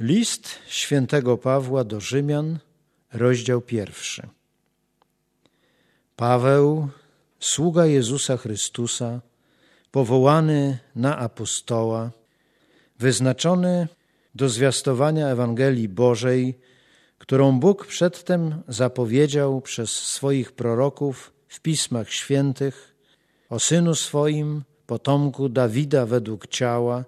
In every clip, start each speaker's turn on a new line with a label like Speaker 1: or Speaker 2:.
Speaker 1: List świętego Pawła do Rzymian, rozdział pierwszy. Paweł, sługa Jezusa Chrystusa, powołany na apostoła, wyznaczony do zwiastowania Ewangelii Bożej, którą Bóg przedtem zapowiedział przez swoich proroków w Pismach Świętych o Synu swoim, potomku Dawida według ciała,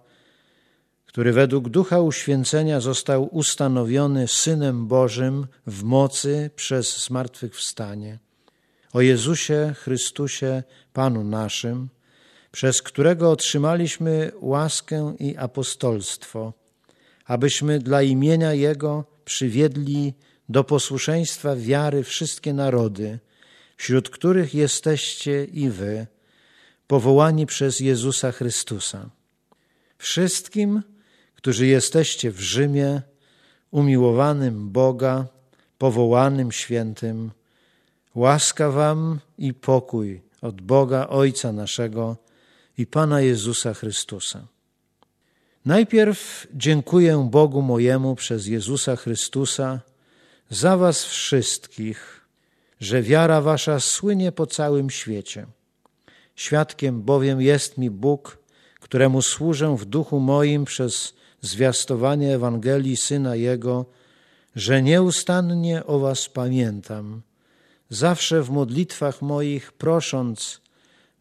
Speaker 1: który według ducha uświęcenia został ustanowiony Synem Bożym w mocy przez zmartwychwstanie. O Jezusie Chrystusie, Panu naszym, przez którego otrzymaliśmy łaskę i apostolstwo, abyśmy dla imienia Jego przywiedli do posłuszeństwa wiary wszystkie narody, wśród których jesteście i wy, powołani przez Jezusa Chrystusa. Wszystkim, którzy jesteście w Rzymie, umiłowanym Boga, powołanym świętym, łaska Wam i pokój od Boga Ojca naszego i Pana Jezusa Chrystusa. Najpierw dziękuję Bogu mojemu przez Jezusa Chrystusa za Was wszystkich, że wiara Wasza słynie po całym świecie. Świadkiem bowiem jest mi Bóg, któremu służę w duchu moim przez zwiastowanie Ewangelii Syna Jego, że nieustannie o Was pamiętam, zawsze w modlitwach moich prosząc,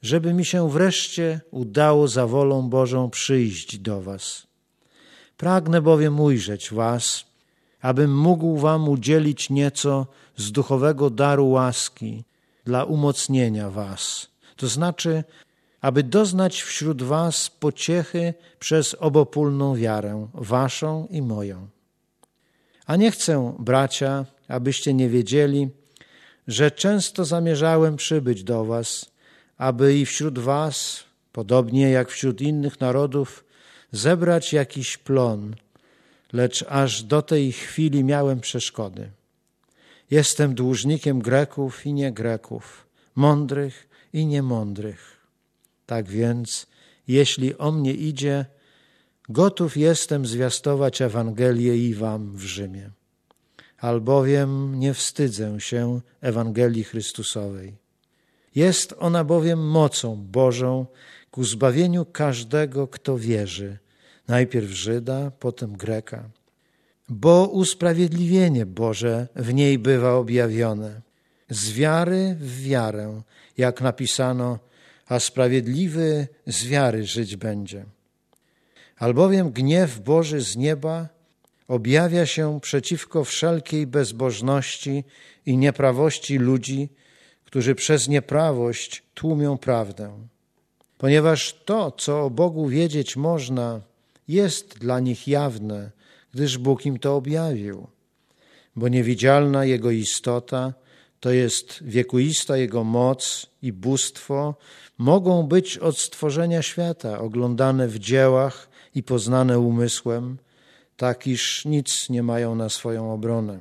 Speaker 1: żeby mi się wreszcie udało za wolą Bożą przyjść do Was. Pragnę bowiem ujrzeć Was, abym mógł Wam udzielić nieco z duchowego daru łaski dla umocnienia Was, to znaczy, aby doznać wśród Was pociechy przez obopólną wiarę, Waszą i moją. A nie chcę, bracia, abyście nie wiedzieli, że często zamierzałem przybyć do Was, aby i wśród Was, podobnie jak wśród innych narodów, zebrać jakiś plon, lecz aż do tej chwili miałem przeszkody. Jestem dłużnikiem Greków i nie Greków, mądrych i niemądrych. Tak więc, jeśli o mnie idzie, gotów jestem zwiastować Ewangelię i wam w Rzymie. Albowiem nie wstydzę się Ewangelii Chrystusowej. Jest ona bowiem mocą Bożą ku zbawieniu każdego, kto wierzy, najpierw Żyda, potem Greka. Bo usprawiedliwienie Boże w niej bywa objawione, z wiary w wiarę, jak napisano, a sprawiedliwy z wiary żyć będzie. Albowiem gniew Boży z nieba objawia się przeciwko wszelkiej bezbożności i nieprawości ludzi, którzy przez nieprawość tłumią prawdę. Ponieważ to, co o Bogu wiedzieć można, jest dla nich jawne, gdyż Bóg im to objawił. Bo niewidzialna Jego istota, to jest wiekuista Jego moc i bóstwo, mogą być od stworzenia świata, oglądane w dziełach i poznane umysłem, tak iż nic nie mają na swoją obronę.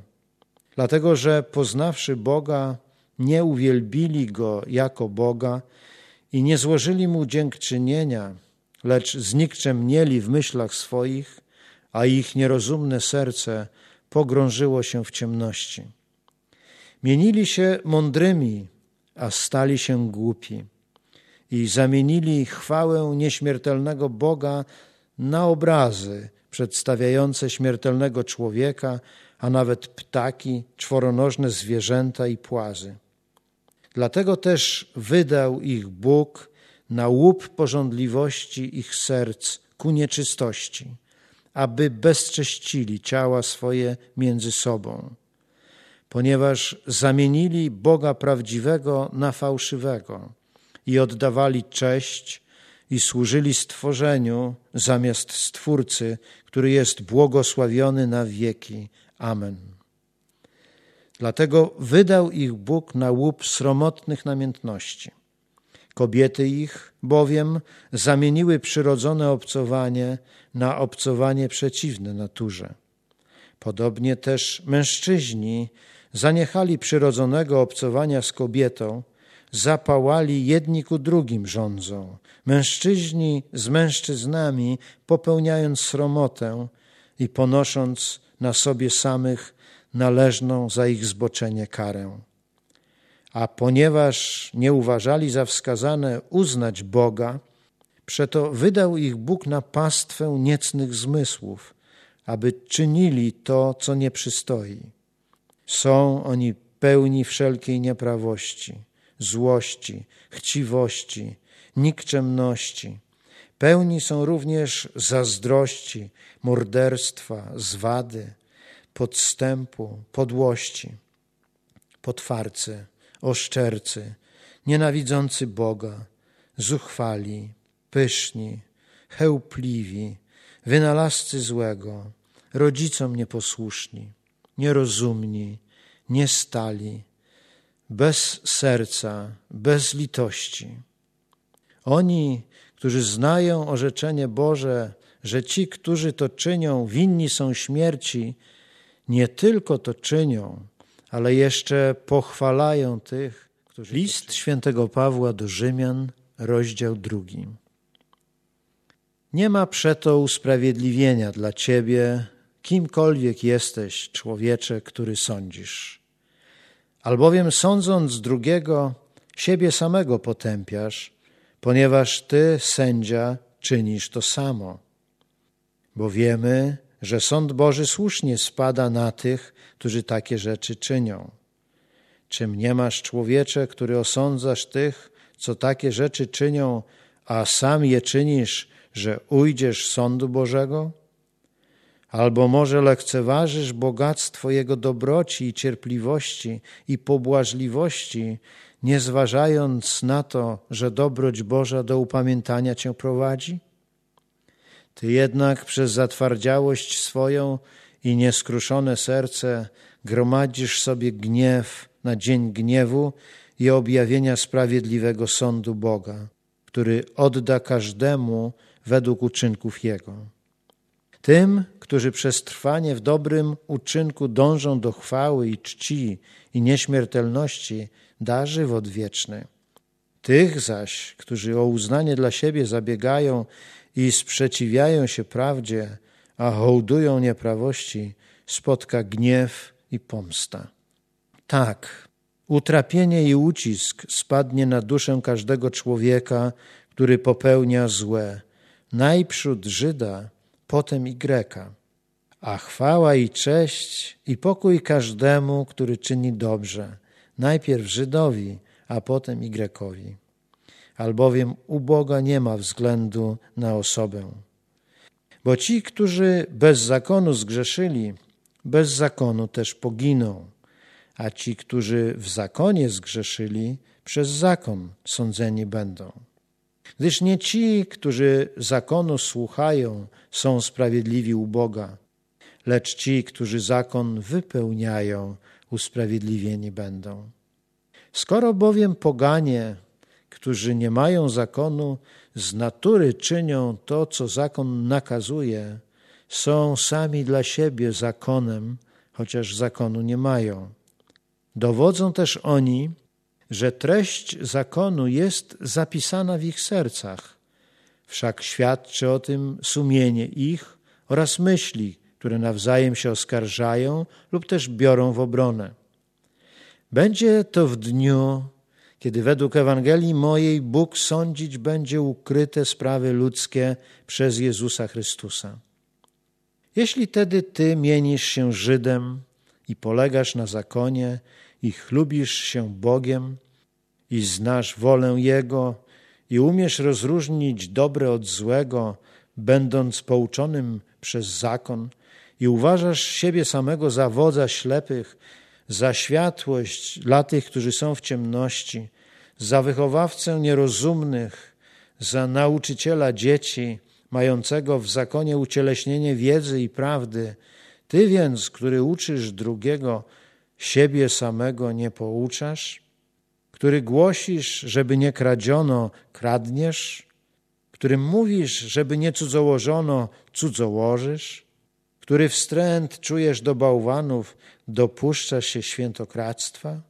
Speaker 1: Dlatego, że poznawszy Boga, nie uwielbili Go jako Boga i nie złożyli Mu dziękczynienia, lecz znikczemnieli w myślach swoich, a ich nierozumne serce pogrążyło się w ciemności. Mienili się mądrymi, a stali się głupi i zamienili chwałę nieśmiertelnego Boga na obrazy przedstawiające śmiertelnego człowieka, a nawet ptaki, czworonożne zwierzęta i płazy. Dlatego też wydał ich Bóg na łup porządliwości ich serc ku nieczystości, aby bezcześcili ciała swoje między sobą, ponieważ zamienili Boga prawdziwego na fałszywego i oddawali cześć i służyli stworzeniu zamiast Stwórcy, który jest błogosławiony na wieki. Amen. Dlatego wydał ich Bóg na łup sromotnych namiętności. Kobiety ich bowiem zamieniły przyrodzone obcowanie na obcowanie przeciwne naturze. Podobnie też mężczyźni zaniechali przyrodzonego obcowania z kobietą, zapałali jedni ku drugim rządzą, mężczyźni z mężczyznami popełniając sromotę i ponosząc na sobie samych należną za ich zboczenie karę. A ponieważ nie uważali za wskazane uznać Boga, przeto wydał ich Bóg na pastwę niecnych zmysłów, aby czynili to, co nie przystoi. Są oni pełni wszelkiej nieprawości, złości, chciwości, nikczemności. Pełni są również zazdrości, morderstwa, zwady, podstępu, podłości, potwarcy, oszczercy, nienawidzący Boga, zuchwali, pyszni, chełpliwi, wynalazcy złego, rodzicom nieposłuszni, nierozumni, niestali, bez serca, bez litości. Oni, którzy znają orzeczenie Boże, że ci, którzy to czynią, winni są śmierci, nie tylko to czynią, ale jeszcze pochwalają tych, którzy. List świętego Pawła do Rzymian, rozdział drugi. Nie ma przeto usprawiedliwienia dla ciebie, kimkolwiek jesteś, człowiecze, który sądzisz. Albowiem sądząc drugiego, siebie samego potępiasz, ponieważ ty, sędzia, czynisz to samo. Bo wiemy, że sąd Boży słusznie spada na tych, którzy takie rzeczy czynią. Czym nie masz człowiecze, który osądzasz tych, co takie rzeczy czynią, a sam je czynisz, że ujdziesz sądu Bożego? Albo może lekceważysz bogactwo Jego dobroci i cierpliwości i pobłażliwości, nie zważając na to, że dobroć Boża do upamiętania Cię prowadzi? Ty jednak przez zatwardziałość swoją i nieskruszone serce gromadzisz sobie gniew na dzień gniewu i objawienia sprawiedliwego sądu Boga, który odda każdemu według uczynków Jego. Tym, którzy przez trwanie w dobrym uczynku dążą do chwały i czci i nieśmiertelności, da żywot wieczny. Tych zaś, którzy o uznanie dla siebie zabiegają i sprzeciwiają się prawdzie, a hołdują nieprawości, spotka gniew i pomsta. Tak, utrapienie i ucisk spadnie na duszę każdego człowieka, który popełnia złe, najprzód Żyda, potem Greka. A chwała i cześć i pokój każdemu, który czyni dobrze, najpierw Żydowi, a potem Grekowi albowiem u Boga nie ma względu na osobę. Bo ci, którzy bez zakonu zgrzeszyli, bez zakonu też poginą, a ci, którzy w zakonie zgrzeszyli, przez zakon sądzeni będą. Gdyż nie ci, którzy zakonu słuchają, są sprawiedliwi u Boga, lecz ci, którzy zakon wypełniają, usprawiedliwieni będą. Skoro bowiem poganie którzy nie mają zakonu, z natury czynią to, co zakon nakazuje, są sami dla siebie zakonem, chociaż zakonu nie mają. Dowodzą też oni, że treść zakonu jest zapisana w ich sercach, wszak świadczy o tym sumienie ich oraz myśli, które nawzajem się oskarżają lub też biorą w obronę. Będzie to w dniu, kiedy według Ewangelii mojej Bóg sądzić będzie ukryte sprawy ludzkie przez Jezusa Chrystusa. Jeśli tedy Ty mienisz się Żydem i polegasz na zakonie i chlubisz się Bogiem i znasz wolę Jego i umiesz rozróżnić dobre od złego, będąc pouczonym przez zakon i uważasz siebie samego za wodza ślepych za światłość dla tych, którzy są w ciemności, za wychowawcę nierozumnych, za nauczyciela dzieci, mającego w zakonie ucieleśnienie wiedzy i prawdy. Ty więc, który uczysz drugiego, siebie samego nie pouczasz? Który głosisz, żeby nie kradziono, kradniesz? Którym mówisz, żeby nie cudzołożono, cudzołożysz? Który wstręt czujesz do bałwanów, dopuszczasz się świętokradztwa,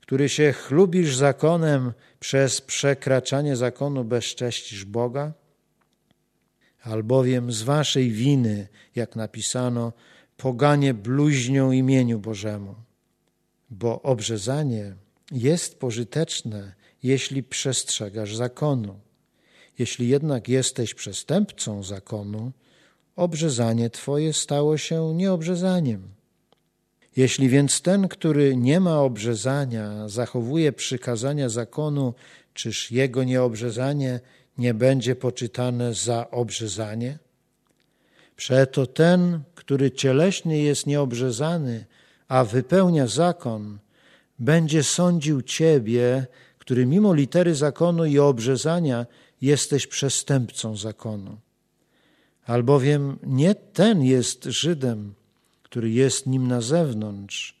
Speaker 1: który się chlubisz zakonem, przez przekraczanie zakonu bezcześcisz Boga? albowiem z waszej winy, jak napisano, poganie bluźnią imieniu Bożemu. Bo obrzezanie jest pożyteczne, jeśli przestrzegasz zakonu. Jeśli jednak jesteś przestępcą zakonu, obrzezanie twoje stało się nieobrzezaniem. Jeśli więc ten, który nie ma obrzezania, zachowuje przykazania zakonu, czyż jego nieobrzezanie nie będzie poczytane za obrzezanie? Przeto ten, który cieleśnie jest nieobrzezany, a wypełnia zakon, będzie sądził ciebie, który mimo litery zakonu i obrzezania jesteś przestępcą zakonu. Albowiem nie ten jest Żydem, który jest nim na zewnątrz,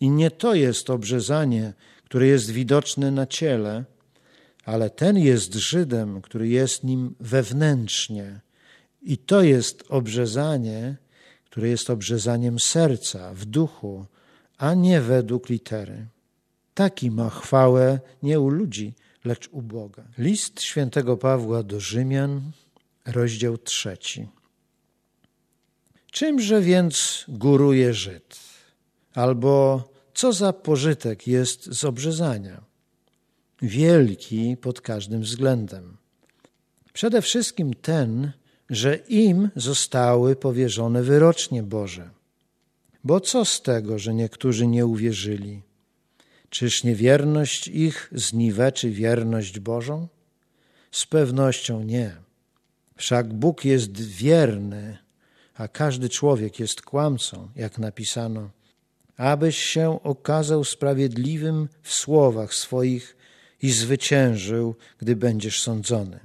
Speaker 1: i nie to jest obrzezanie, które jest widoczne na ciele, ale ten jest Żydem, który jest nim wewnętrznie. I to jest obrzezanie, które jest obrzezaniem serca, w duchu, a nie według litery. Taki ma chwałę nie u ludzi, lecz u Boga. List świętego Pawła do Rzymian, rozdział trzeci. Czymże więc góruje Żyd? Albo co za pożytek jest z obrzezania? Wielki pod każdym względem. Przede wszystkim ten, że im zostały powierzone wyrocznie Boże. Bo co z tego, że niektórzy nie uwierzyli? Czyż niewierność ich zniweczy wierność Bożą? Z pewnością nie. Wszak Bóg jest wierny, a każdy człowiek jest kłamcą, jak napisano, abyś się okazał sprawiedliwym w słowach swoich i zwyciężył, gdy będziesz sądzony.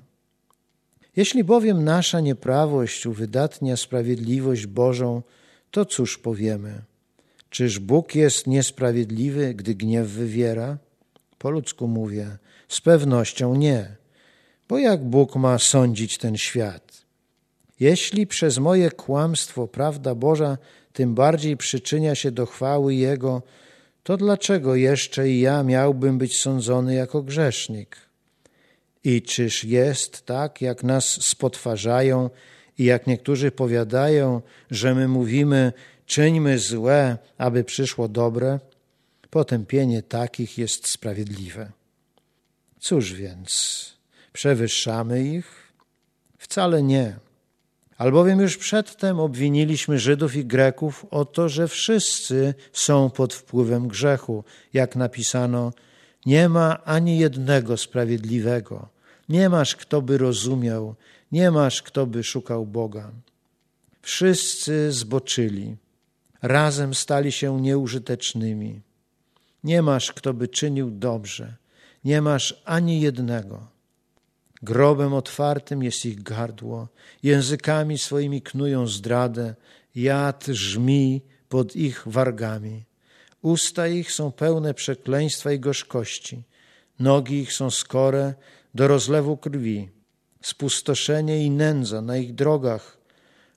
Speaker 1: Jeśli bowiem nasza nieprawość uwydatnia sprawiedliwość Bożą, to cóż powiemy? Czyż Bóg jest niesprawiedliwy, gdy gniew wywiera? Po ludzku mówię, z pewnością nie. Bo jak Bóg ma sądzić ten świat? Jeśli przez moje kłamstwo prawda Boża tym bardziej przyczynia się do chwały Jego, to dlaczego jeszcze i ja miałbym być sądzony jako grzesznik? I czyż jest tak, jak nas spotwarzają i jak niektórzy powiadają, że my mówimy, czyńmy złe, aby przyszło dobre? Potępienie takich jest sprawiedliwe. Cóż więc, przewyższamy ich? Wcale nie. Albowiem już przedtem obwiniliśmy Żydów i Greków o to, że wszyscy są pod wpływem grzechu, jak napisano, nie ma ani jednego sprawiedliwego, nie masz kto by rozumiał, nie masz kto by szukał Boga. Wszyscy zboczyli, razem stali się nieużytecznymi. Nie masz kto by czynił dobrze, nie masz ani jednego. Grobem otwartym jest ich gardło, językami swoimi knują zdradę, jad żmi pod ich wargami. Usta ich są pełne przekleństwa i gorzkości, nogi ich są skore do rozlewu krwi, spustoszenie i nędza na ich drogach,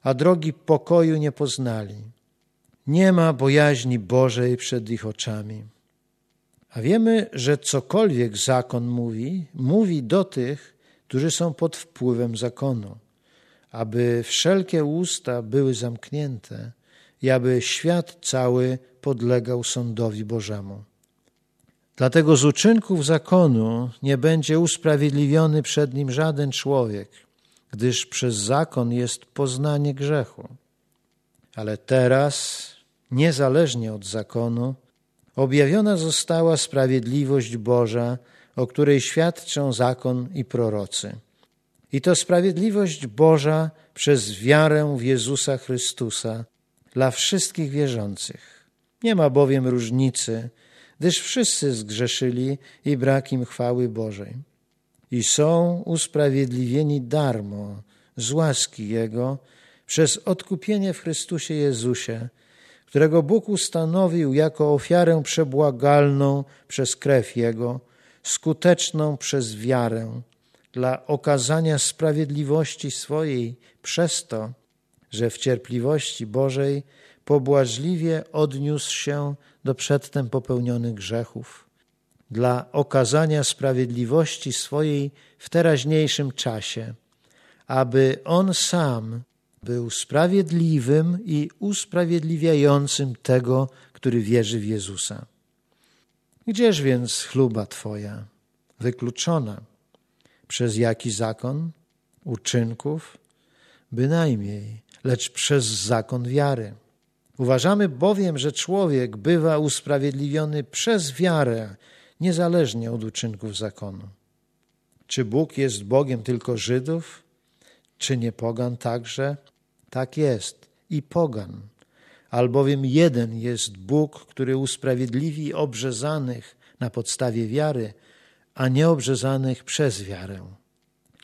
Speaker 1: a drogi pokoju nie poznali. Nie ma bojaźni Bożej przed ich oczami. A wiemy, że cokolwiek zakon mówi, mówi do tych, którzy są pod wpływem zakonu, aby wszelkie usta były zamknięte i aby świat cały podlegał sądowi Bożemu. Dlatego z uczynków zakonu nie będzie usprawiedliwiony przed nim żaden człowiek, gdyż przez zakon jest poznanie grzechu. Ale teraz, niezależnie od zakonu, objawiona została sprawiedliwość Boża, o której świadczą zakon i prorocy. I to sprawiedliwość Boża przez wiarę w Jezusa Chrystusa dla wszystkich wierzących. Nie ma bowiem różnicy, gdyż wszyscy zgrzeszyli i brak im chwały Bożej. I są usprawiedliwieni darmo z łaski Jego przez odkupienie w Chrystusie Jezusie, którego Bóg ustanowił jako ofiarę przebłagalną przez krew Jego, skuteczną przez wiarę dla okazania sprawiedliwości swojej przez to, że w cierpliwości Bożej pobłażliwie odniósł się do przedtem popełnionych grzechów, dla okazania sprawiedliwości swojej w teraźniejszym czasie, aby on sam był sprawiedliwym i usprawiedliwiającym tego, który wierzy w Jezusa. Gdzież więc chluba Twoja? Wykluczona. Przez jaki zakon? Uczynków? Bynajmniej, lecz przez zakon wiary. Uważamy bowiem, że człowiek bywa usprawiedliwiony przez wiarę, niezależnie od uczynków zakonu. Czy Bóg jest Bogiem tylko Żydów? Czy nie pogan także? Tak jest, i pogan. Albowiem jeden jest Bóg, który usprawiedliwi obrzezanych na podstawie wiary, a nieobrzezanych przez wiarę.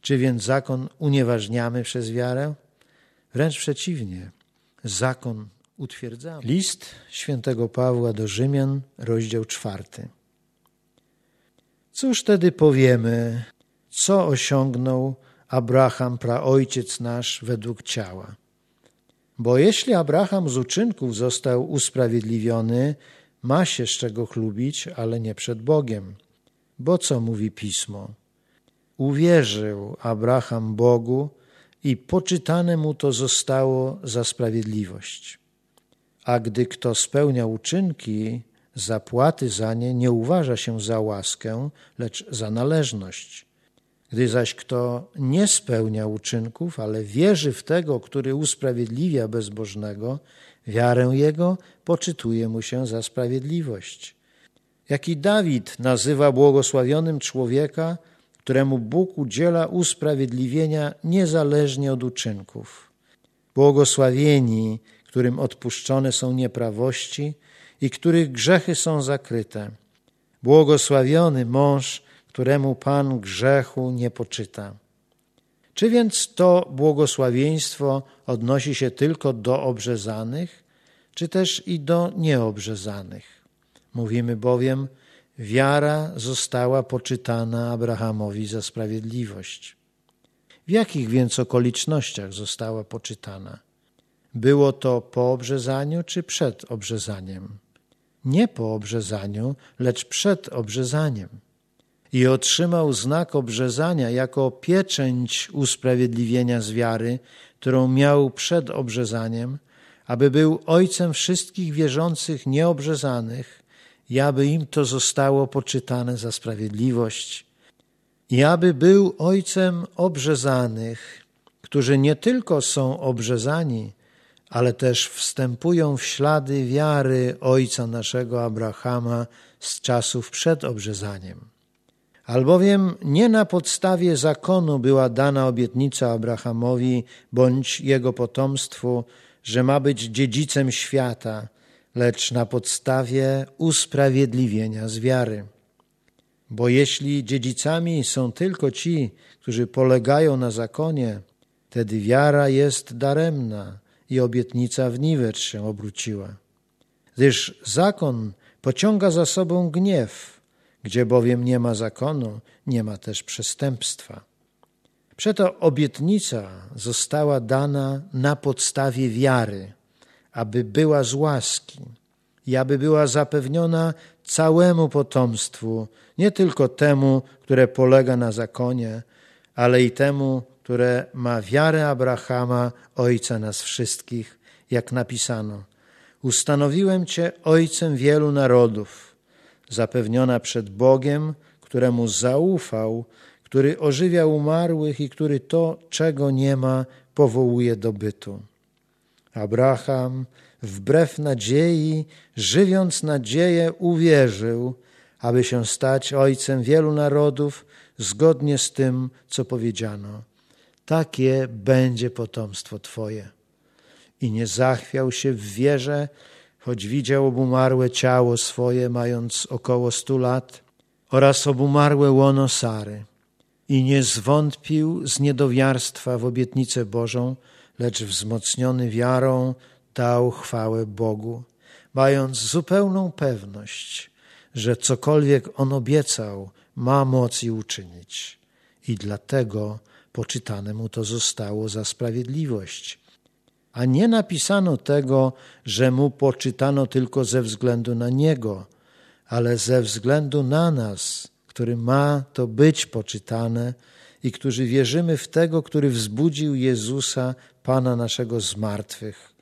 Speaker 1: Czy więc zakon unieważniamy przez wiarę? Wręcz przeciwnie, zakon utwierdzamy. List świętego Pawła do Rzymian, rozdział czwarty. Cóż wtedy powiemy, co osiągnął Abraham, praojciec nasz, według ciała? Bo jeśli Abraham z uczynków został usprawiedliwiony, ma się z czego chlubić, ale nie przed Bogiem. Bo co mówi pismo? Uwierzył Abraham Bogu i poczytane mu to zostało za sprawiedliwość. A gdy kto spełnia uczynki, zapłaty za nie nie uważa się za łaskę, lecz za należność. Gdy zaś kto nie spełnia uczynków, ale wierzy w tego, który usprawiedliwia bezbożnego, wiarę jego poczytuje mu się za sprawiedliwość. Jaki Dawid nazywa błogosławionym człowieka, któremu Bóg udziela usprawiedliwienia niezależnie od uczynków. Błogosławieni, którym odpuszczone są nieprawości i których grzechy są zakryte. Błogosławiony mąż, któremu Pan grzechu nie poczyta. Czy więc to błogosławieństwo odnosi się tylko do obrzezanych, czy też i do nieobrzezanych? Mówimy bowiem, wiara została poczytana Abrahamowi za sprawiedliwość. W jakich więc okolicznościach została poczytana? Było to po obrzezaniu czy przed obrzezaniem? Nie po obrzezaniu, lecz przed obrzezaniem i otrzymał znak obrzezania jako pieczęć usprawiedliwienia z wiary, którą miał przed obrzezaniem, aby był ojcem wszystkich wierzących nieobrzezanych i aby im to zostało poczytane za sprawiedliwość, i aby był ojcem obrzezanych, którzy nie tylko są obrzezani, ale też wstępują w ślady wiary ojca naszego Abrahama z czasów przed obrzezaniem. Albowiem nie na podstawie zakonu była dana obietnica Abrahamowi bądź jego potomstwu, że ma być dziedzicem świata, lecz na podstawie usprawiedliwienia z wiary. Bo jeśli dziedzicami są tylko ci, którzy polegają na zakonie, wtedy wiara jest daremna i obietnica w niwecz się obróciła. Gdyż zakon pociąga za sobą gniew, gdzie bowiem nie ma zakonu, nie ma też przestępstwa. Przeto obietnica została dana na podstawie wiary, aby była z łaski i aby była zapewniona całemu potomstwu, nie tylko temu, które polega na zakonie, ale i temu, które ma wiarę Abrahama, ojca nas wszystkich, jak napisano: Ustanowiłem Cię ojcem wielu narodów zapewniona przed Bogiem, któremu zaufał, który ożywia umarłych i który to, czego nie ma, powołuje do bytu. Abraham, wbrew nadziei, żywiąc nadzieję, uwierzył, aby się stać ojcem wielu narodów, zgodnie z tym, co powiedziano. Takie będzie potomstwo Twoje. I nie zachwiał się w wierze, choć widział obumarłe ciało swoje, mając około stu lat, oraz obumarłe łono Sary. I nie zwątpił z niedowiarstwa w obietnicę Bożą, lecz wzmocniony wiarą dał chwałę Bogu, mając zupełną pewność, że cokolwiek on obiecał, ma moc i uczynić. I dlatego poczytane mu to zostało za sprawiedliwość a nie napisano tego, że mu poczytano tylko ze względu na niego, ale ze względu na nas, który ma to być poczytane i którzy wierzymy w tego, który wzbudził Jezusa, Pana naszego z martwych,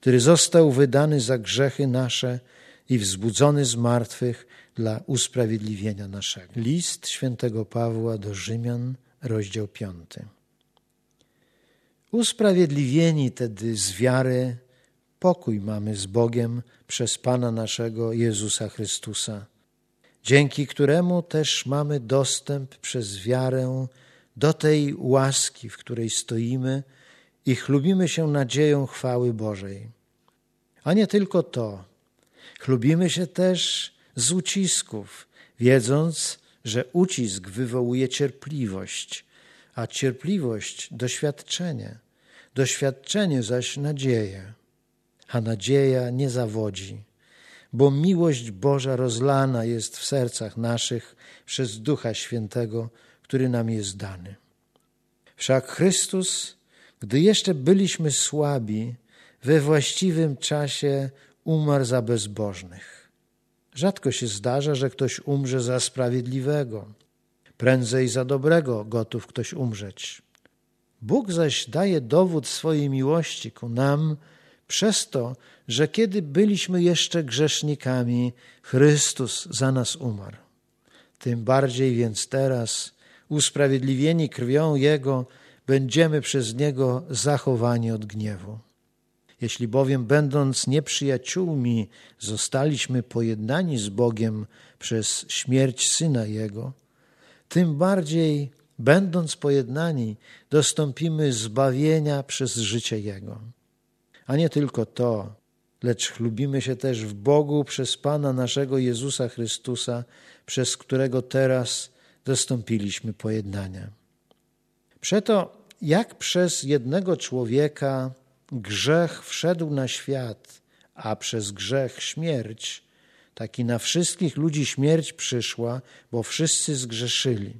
Speaker 1: który został wydany za grzechy nasze i wzbudzony z martwych dla usprawiedliwienia naszego. List świętego Pawła do Rzymian, rozdział 5. Usprawiedliwieni tedy z wiary, pokój mamy z Bogiem przez Pana naszego Jezusa Chrystusa, dzięki któremu też mamy dostęp przez wiarę do tej łaski, w której stoimy i chlubimy się nadzieją chwały Bożej. A nie tylko to, chlubimy się też z ucisków, wiedząc, że ucisk wywołuje cierpliwość, a cierpliwość doświadczenie, doświadczenie zaś nadzieję, a nadzieja nie zawodzi, bo miłość Boża rozlana jest w sercach naszych przez Ducha Świętego, który nam jest dany. Wszak Chrystus, gdy jeszcze byliśmy słabi, we właściwym czasie umarł za bezbożnych. Rzadko się zdarza, że ktoś umrze za sprawiedliwego. Prędzej za dobrego gotów ktoś umrzeć. Bóg zaś daje dowód swojej miłości ku nam przez to, że kiedy byliśmy jeszcze grzesznikami, Chrystus za nas umarł. Tym bardziej więc teraz, usprawiedliwieni krwią Jego, będziemy przez Niego zachowani od gniewu. Jeśli bowiem, będąc nieprzyjaciółmi, zostaliśmy pojednani z Bogiem przez śmierć Syna Jego, tym bardziej, będąc pojednani, dostąpimy zbawienia przez życie Jego. A nie tylko to, lecz chlubimy się też w Bogu przez Pana naszego Jezusa Chrystusa, przez którego teraz dostąpiliśmy pojednania. Przeto, jak przez jednego człowieka grzech wszedł na świat, a przez grzech śmierć, tak i na wszystkich ludzi śmierć przyszła, bo wszyscy zgrzeszyli.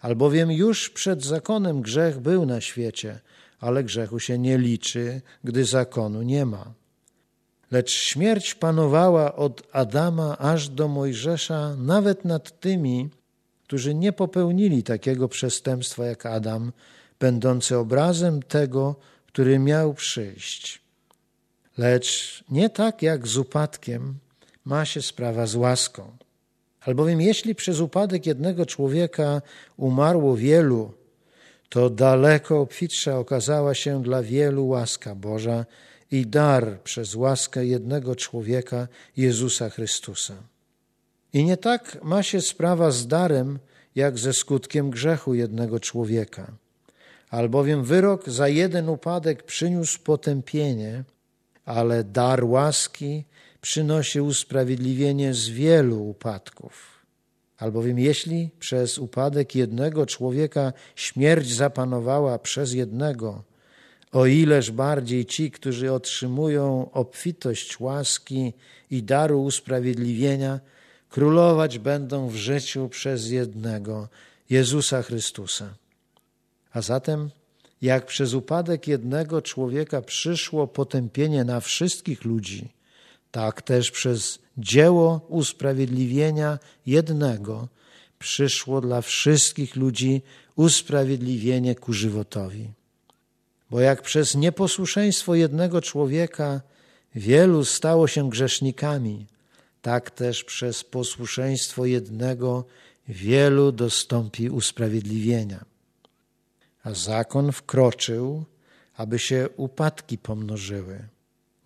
Speaker 1: Albowiem już przed zakonem grzech był na świecie, ale grzechu się nie liczy, gdy zakonu nie ma. Lecz śmierć panowała od Adama aż do Mojżesza, nawet nad tymi, którzy nie popełnili takiego przestępstwa jak Adam, będący obrazem tego, który miał przyjść. Lecz nie tak jak z upadkiem ma się sprawa z łaską. Albowiem jeśli przez upadek jednego człowieka umarło wielu, to daleko obfitsza okazała się dla wielu łaska Boża i dar przez łaskę jednego człowieka, Jezusa Chrystusa. I nie tak ma się sprawa z darem, jak ze skutkiem grzechu jednego człowieka albowiem wyrok za jeden upadek przyniósł potępienie, ale dar łaski przynosi usprawiedliwienie z wielu upadków. Albowiem jeśli przez upadek jednego człowieka śmierć zapanowała przez jednego, o ileż bardziej ci, którzy otrzymują obfitość łaski i daru usprawiedliwienia, królować będą w życiu przez jednego, Jezusa Chrystusa. A zatem, jak przez upadek jednego człowieka przyszło potępienie na wszystkich ludzi, tak też przez dzieło usprawiedliwienia jednego przyszło dla wszystkich ludzi usprawiedliwienie ku żywotowi. Bo jak przez nieposłuszeństwo jednego człowieka wielu stało się grzesznikami, tak też przez posłuszeństwo jednego wielu dostąpi usprawiedliwienia a zakon wkroczył, aby się upadki pomnożyły.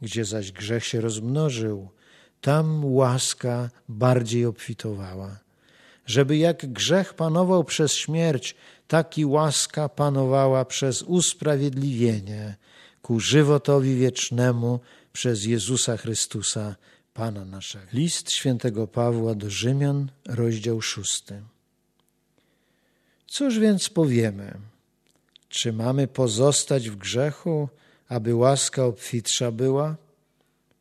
Speaker 1: Gdzie zaś grzech się rozmnożył, tam łaska bardziej obfitowała. Żeby jak grzech panował przez śmierć, tak i łaska panowała przez usprawiedliwienie ku żywotowi wiecznemu przez Jezusa Chrystusa, Pana naszego. List świętego Pawła do Rzymian, rozdział szósty. Cóż więc powiemy? Czy mamy pozostać w grzechu, aby łaska obfitsza była?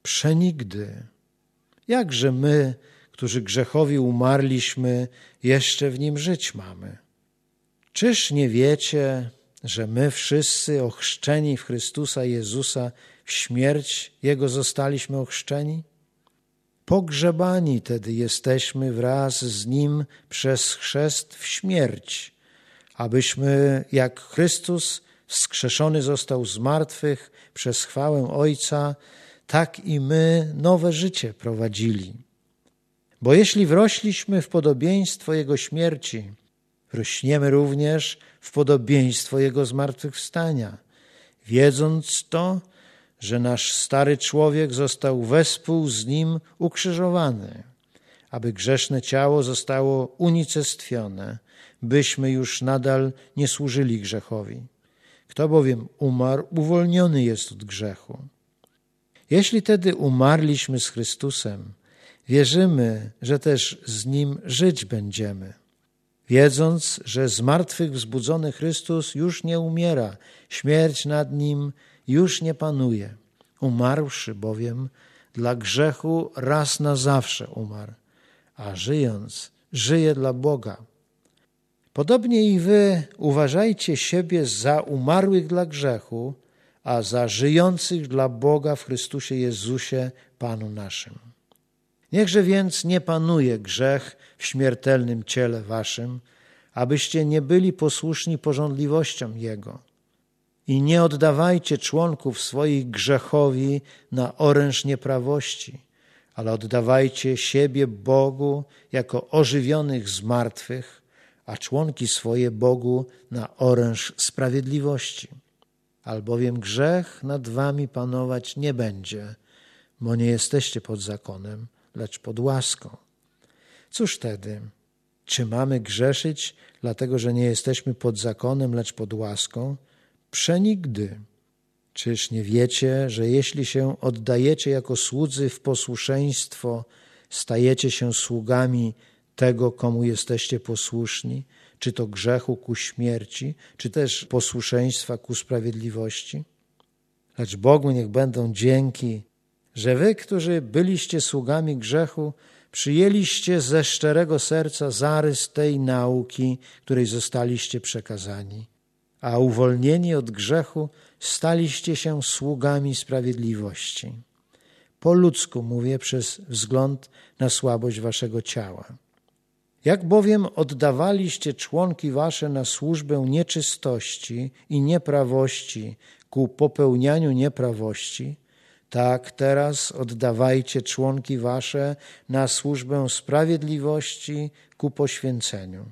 Speaker 1: Przenigdy. Jakże my, którzy grzechowi umarliśmy, jeszcze w nim żyć mamy? Czyż nie wiecie, że my wszyscy ochrzczeni w Chrystusa Jezusa w śmierć Jego zostaliśmy ochrzczeni? Pogrzebani tedy jesteśmy wraz z Nim przez chrzest w śmierć, abyśmy jak Chrystus wskrzeszony został z martwych przez chwałę Ojca, tak i my nowe życie prowadzili. Bo jeśli wrośliśmy w podobieństwo Jego śmierci, rośniemy również w podobieństwo Jego zmartwychwstania, wiedząc to, że nasz stary człowiek został wespół z Nim ukrzyżowany, aby grzeszne ciało zostało unicestwione, byśmy już nadal nie służyli grzechowi. Kto bowiem umarł, uwolniony jest od grzechu. Jeśli tedy umarliśmy z Chrystusem, wierzymy, że też z Nim żyć będziemy. Wiedząc, że z martwych wzbudzony Chrystus już nie umiera, śmierć nad Nim już nie panuje. Umarłszy bowiem dla grzechu raz na zawsze umarł, a żyjąc, żyje dla Boga. Podobnie i wy uważajcie siebie za umarłych dla grzechu, a za żyjących dla Boga w Chrystusie Jezusie, Panu naszym. Niechże więc nie panuje grzech w śmiertelnym ciele waszym, abyście nie byli posłuszni porządliwościom Jego. I nie oddawajcie członków swoich grzechowi na oręż nieprawości, ale oddawajcie siebie Bogu jako ożywionych z martwych, a członki swoje Bogu na oręż sprawiedliwości. Albowiem grzech nad wami panować nie będzie, bo nie jesteście pod zakonem, lecz pod łaską. Cóż tedy? Czy mamy grzeszyć, dlatego że nie jesteśmy pod zakonem, lecz pod łaską? Przenigdy. Czyż nie wiecie, że jeśli się oddajecie jako słudzy w posłuszeństwo, stajecie się sługami tego, komu jesteście posłuszni, czy to grzechu ku śmierci, czy też posłuszeństwa ku sprawiedliwości? Lecz Bogu niech będą dzięki, że wy, którzy byliście sługami grzechu, przyjęliście ze szczerego serca zarys tej nauki, której zostaliście przekazani, a uwolnieni od grzechu staliście się sługami sprawiedliwości. Po ludzku mówię przez wzgląd na słabość waszego ciała. Jak bowiem oddawaliście członki wasze na służbę nieczystości i nieprawości ku popełnianiu nieprawości, tak teraz oddawajcie członki wasze na służbę sprawiedliwości ku poświęceniu.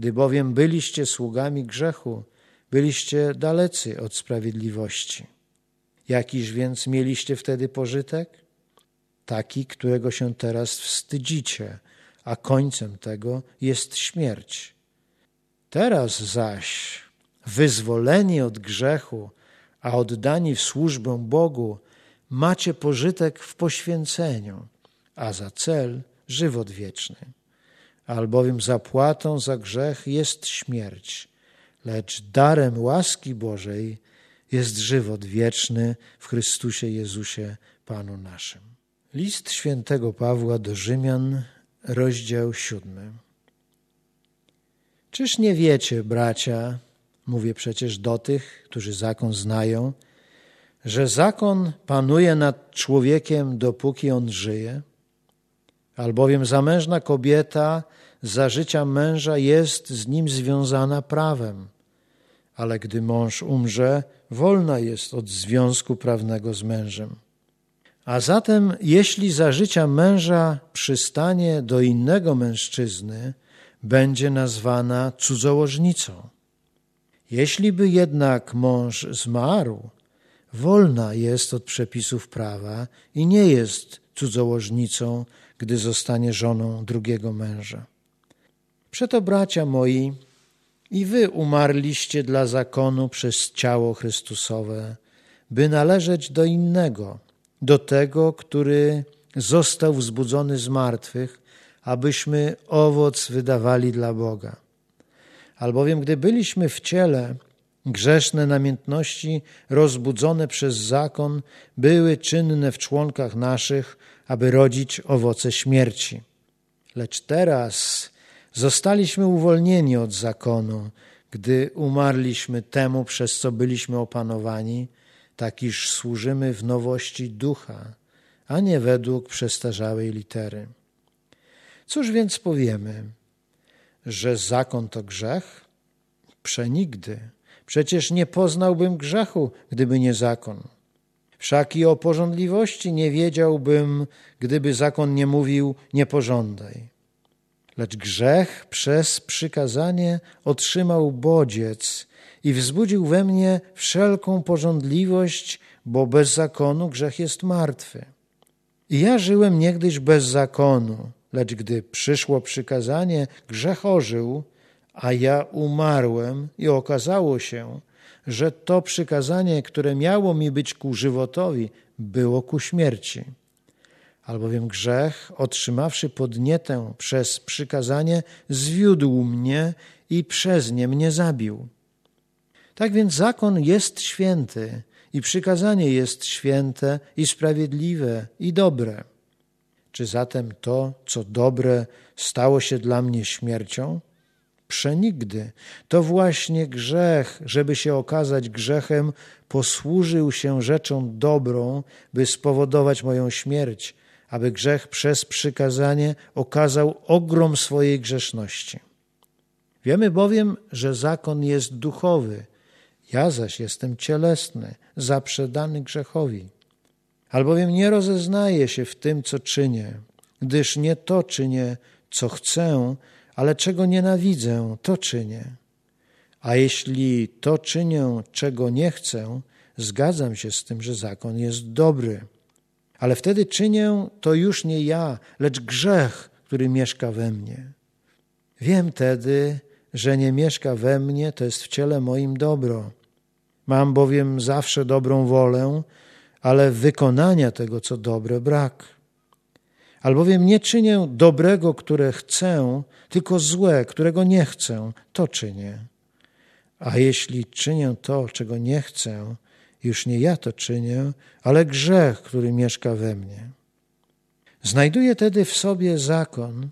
Speaker 1: Gdy bowiem byliście sługami grzechu, byliście dalecy od sprawiedliwości. Jakiż więc mieliście wtedy pożytek? Taki, którego się teraz wstydzicie, a końcem tego jest śmierć. Teraz zaś, wyzwoleni od grzechu, a oddani w służbę Bogu, macie pożytek w poświęceniu, a za cel żywot wieczny. Albowiem zapłatą za grzech jest śmierć, lecz darem łaski Bożej jest żywot wieczny w Chrystusie Jezusie, Panu naszym. List świętego Pawła do Rzymian, rozdział siódmy. Czyż nie wiecie, bracia, mówię przecież do tych, którzy zakon znają, że zakon panuje nad człowiekiem, dopóki on żyje, albowiem zamężna kobieta za życia męża jest z nim związana prawem, ale gdy mąż umrze, wolna jest od związku prawnego z mężem. A zatem, jeśli za życia męża przystanie do innego mężczyzny, będzie nazwana cudzołożnicą. Jeśli by jednak mąż zmarł, wolna jest od przepisów prawa i nie jest cudzołożnicą, gdy zostanie żoną drugiego męża. Przeto, bracia moi, i wy umarliście dla zakonu przez ciało Chrystusowe, by należeć do innego, do tego, który został wzbudzony z martwych, abyśmy owoc wydawali dla Boga. Albowiem, gdy byliśmy w ciele, Grzeszne namiętności, rozbudzone przez zakon, były czynne w członkach naszych, aby rodzić owoce śmierci. Lecz teraz zostaliśmy uwolnieni od zakonu, gdy umarliśmy temu, przez co byliśmy opanowani, tak iż służymy w nowości ducha, a nie według przestarzałej litery. Cóż więc powiemy? Że zakon to grzech? Przenigdy. Przecież nie poznałbym grzechu, gdyby nie zakon. Wszak i o porządliwości nie wiedziałbym, gdyby zakon nie mówił nie pożądaj. Lecz grzech przez przykazanie otrzymał bodziec i wzbudził we mnie wszelką porządliwość, bo bez zakonu grzech jest martwy. I ja żyłem niegdyś bez zakonu, lecz gdy przyszło przykazanie, grzech ożył, a ja umarłem i okazało się, że to przykazanie, które miało mi być ku żywotowi, było ku śmierci. Albowiem grzech, otrzymawszy podnietę przez przykazanie, zwiódł mnie i przez nie mnie zabił. Tak więc zakon jest święty i przykazanie jest święte i sprawiedliwe i dobre. Czy zatem to, co dobre, stało się dla mnie śmiercią? Przenigdy. To właśnie grzech, żeby się okazać grzechem, posłużył się rzeczą dobrą, by spowodować moją śmierć, aby grzech przez przykazanie okazał ogrom swojej grzeszności. Wiemy bowiem, że zakon jest duchowy, ja zaś jestem cielesny, zaprzedany grzechowi. Albowiem nie rozeznaję się w tym, co czynię, gdyż nie to czynię, co chcę, ale czego nienawidzę, to czynię. A jeśli to czynię, czego nie chcę, zgadzam się z tym, że zakon jest dobry. Ale wtedy czynię to już nie ja, lecz grzech, który mieszka we mnie. Wiem tedy, że nie mieszka we mnie, to jest w ciele moim dobro. Mam bowiem zawsze dobrą wolę, ale wykonania tego, co dobre, brak. Albowiem nie czynię dobrego, które chcę, tylko złe, którego nie chcę, to czynię. A jeśli czynię to, czego nie chcę, już nie ja to czynię, ale grzech, który mieszka we mnie. Znajduję tedy w sobie zakon,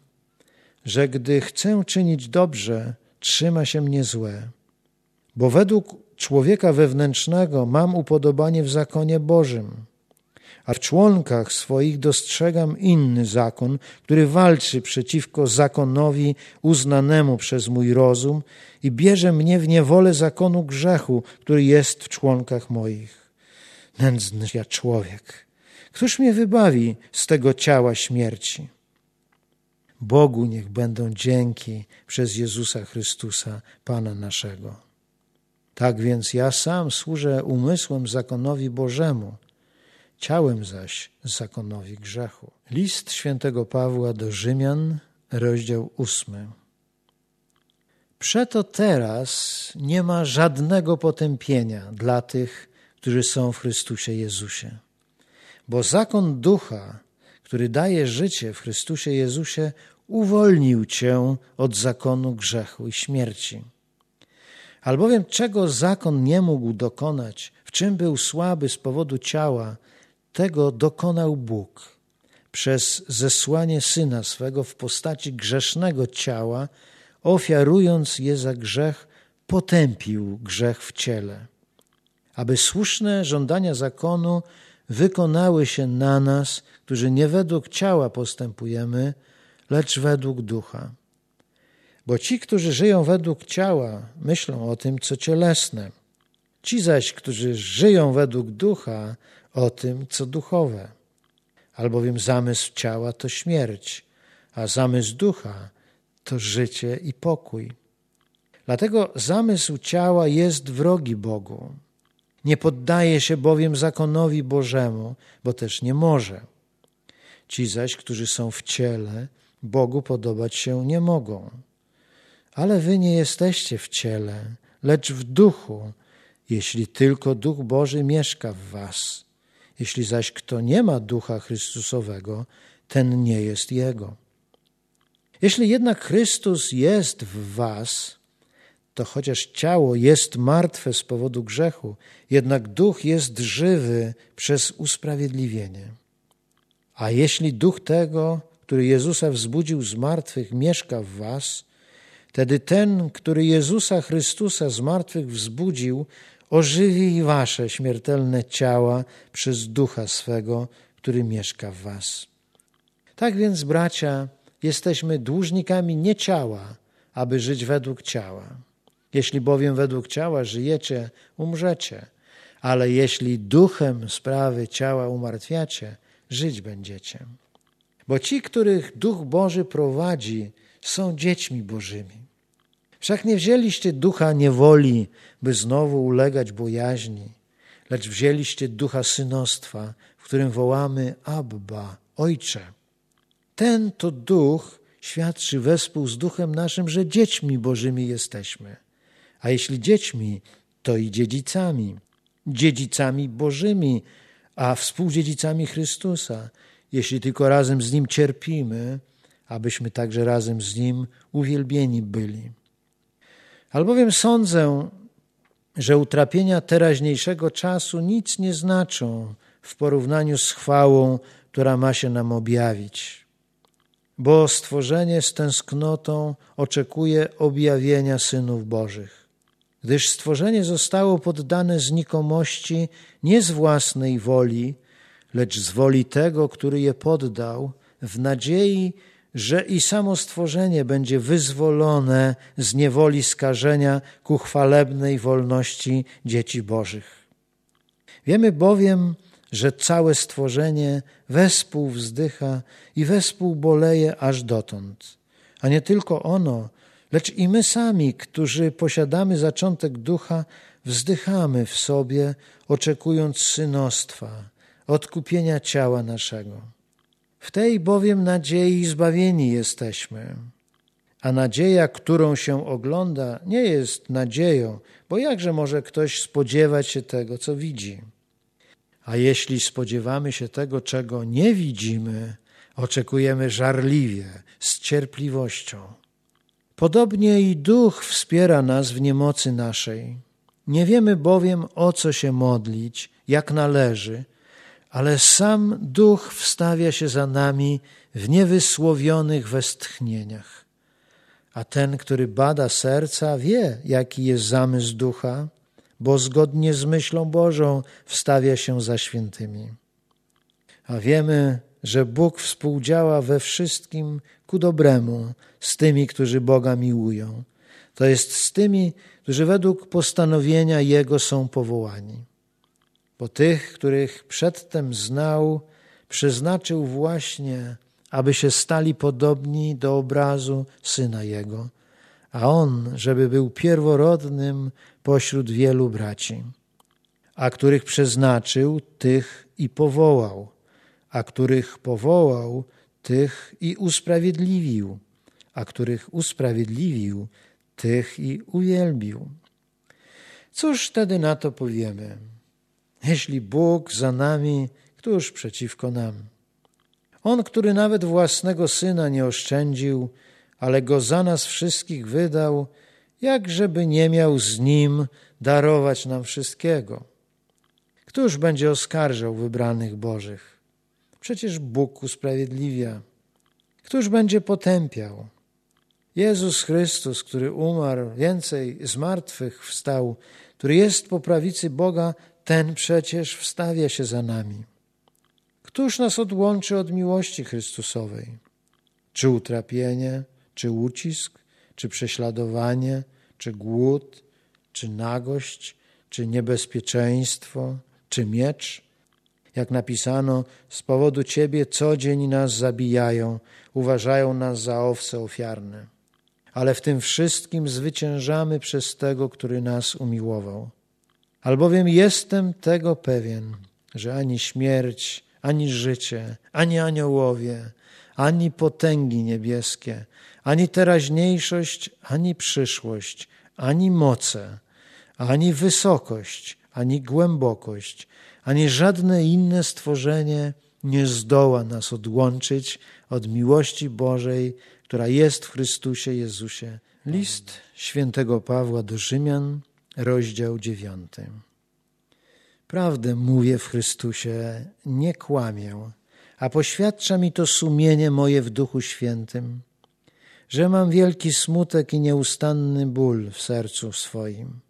Speaker 1: że gdy chcę czynić dobrze, trzyma się mnie złe. Bo według człowieka wewnętrznego mam upodobanie w zakonie Bożym, a w członkach swoich dostrzegam inny zakon, który walczy przeciwko zakonowi uznanemu przez mój rozum i bierze mnie w niewolę zakonu grzechu, który jest w członkach moich. Nędzny ja człowiek, któż mnie wybawi z tego ciała śmierci? Bogu niech będą dzięki przez Jezusa Chrystusa, Pana naszego. Tak więc ja sam służę umysłem zakonowi Bożemu, ciałem zaś zakonowi grzechu. List świętego Pawła do Rzymian, rozdział ósmy. Przeto teraz nie ma żadnego potępienia dla tych, którzy są w Chrystusie Jezusie. Bo zakon ducha, który daje życie w Chrystusie Jezusie, uwolnił cię od zakonu grzechu i śmierci. Albowiem czego zakon nie mógł dokonać, w czym był słaby z powodu ciała, tego dokonał Bóg przez zesłanie syna swego w postaci grzesznego ciała, ofiarując je za grzech, potępił grzech w ciele, aby słuszne żądania zakonu wykonały się na nas, którzy nie według ciała postępujemy, lecz według ducha. Bo ci, którzy żyją według ciała, myślą o tym, co cielesne. Ci zaś, którzy żyją według ducha, o tym, co duchowe. Albowiem zamysł ciała to śmierć, a zamysł ducha to życie i pokój. Dlatego zamysł ciała jest wrogi Bogu. Nie poddaje się bowiem zakonowi Bożemu, bo też nie może. Ci zaś, którzy są w ciele, Bogu podobać się nie mogą. Ale wy nie jesteście w ciele, lecz w duchu, jeśli tylko Duch Boży mieszka w was. Jeśli zaś kto nie ma Ducha Chrystusowego, ten nie jest Jego. Jeśli jednak Chrystus jest w was, to chociaż ciało jest martwe z powodu grzechu, jednak duch jest żywy przez usprawiedliwienie. A jeśli duch tego, który Jezusa wzbudził z martwych, mieszka w was, wtedy ten, który Jezusa Chrystusa z martwych wzbudził, ożywi wasze śmiertelne ciała przez ducha swego, który mieszka w was. Tak więc, bracia, jesteśmy dłużnikami nie ciała, aby żyć według ciała. Jeśli bowiem według ciała żyjecie, umrzecie, ale jeśli duchem sprawy ciała umartwiacie, żyć będziecie. Bo ci, których Duch Boży prowadzi, są dziećmi Bożymi. Wszak nie wzięliście ducha niewoli, by znowu ulegać bojaźni, lecz wzięliście ducha synostwa, w którym wołamy Abba, Ojcze. Ten to duch świadczy wespół z duchem naszym, że dziećmi Bożymi jesteśmy. A jeśli dziećmi, to i dziedzicami, dziedzicami Bożymi, a współdziedzicami Chrystusa, jeśli tylko razem z Nim cierpimy, abyśmy także razem z Nim uwielbieni byli. Albowiem sądzę, że utrapienia teraźniejszego czasu nic nie znaczą w porównaniu z chwałą, która ma się nam objawić. Bo stworzenie z tęsknotą oczekuje objawienia synów Bożych. Gdyż stworzenie zostało poddane znikomości nie z własnej woli, lecz z woli tego, który je poddał, w nadziei, że i samo stworzenie będzie wyzwolone z niewoli skażenia ku chwalebnej wolności dzieci Bożych. Wiemy bowiem, że całe stworzenie wespół wzdycha i wespół boleje aż dotąd. A nie tylko ono, lecz i my sami, którzy posiadamy zaczątek ducha, wzdychamy w sobie, oczekując synostwa, odkupienia ciała naszego. W tej bowiem nadziei zbawieni jesteśmy. A nadzieja, którą się ogląda, nie jest nadzieją, bo jakże może ktoś spodziewać się tego, co widzi? A jeśli spodziewamy się tego, czego nie widzimy, oczekujemy żarliwie, z cierpliwością. Podobnie i duch wspiera nas w niemocy naszej. Nie wiemy bowiem, o co się modlić, jak należy, ale sam Duch wstawia się za nami w niewysłowionych westchnieniach. A ten, który bada serca, wie, jaki jest zamysł Ducha, bo zgodnie z myślą Bożą wstawia się za świętymi. A wiemy, że Bóg współdziała we wszystkim ku dobremu z tymi, którzy Boga miłują, to jest z tymi, którzy według postanowienia Jego są powołani bo tych, których przedtem znał, przeznaczył właśnie, aby się stali podobni do obrazu Syna Jego, a On, żeby był pierworodnym pośród wielu braci. A których przeznaczył, tych i powołał, a których powołał, tych i usprawiedliwił, a których usprawiedliwił, tych i uwielbił. Cóż wtedy na to powiemy? Jeśli Bóg za nami, któż przeciwko nam? On, który nawet własnego syna nie oszczędził, ale go za nas wszystkich wydał, jakżeby nie miał z nim darować nam wszystkiego. Któż będzie oskarżał wybranych Bożych? Przecież Bóg usprawiedliwia. Któż będzie potępiał? Jezus Chrystus, który umarł, więcej z martwych wstał, który jest po prawicy Boga, ten przecież wstawia się za nami. Któż nas odłączy od miłości Chrystusowej? Czy utrapienie, czy ucisk, czy prześladowanie, czy głód, czy nagość, czy niebezpieczeństwo, czy miecz? Jak napisano, z powodu Ciebie co dzień nas zabijają, uważają nas za owce ofiarne. Ale w tym wszystkim zwyciężamy przez Tego, który nas umiłował. Albowiem jestem tego pewien, że ani śmierć, ani życie, ani aniołowie, ani potęgi niebieskie, ani teraźniejszość, ani przyszłość, ani moce, ani wysokość, ani głębokość, ani żadne inne stworzenie nie zdoła nas odłączyć od miłości Bożej, która jest w Chrystusie Jezusie. List świętego Pawła do Rzymian, rozdział dziewiąty. Prawdę mówię w Chrystusie, nie kłamię, a poświadcza mi to sumienie moje w Duchu Świętym, że mam wielki smutek i nieustanny ból w sercu swoim.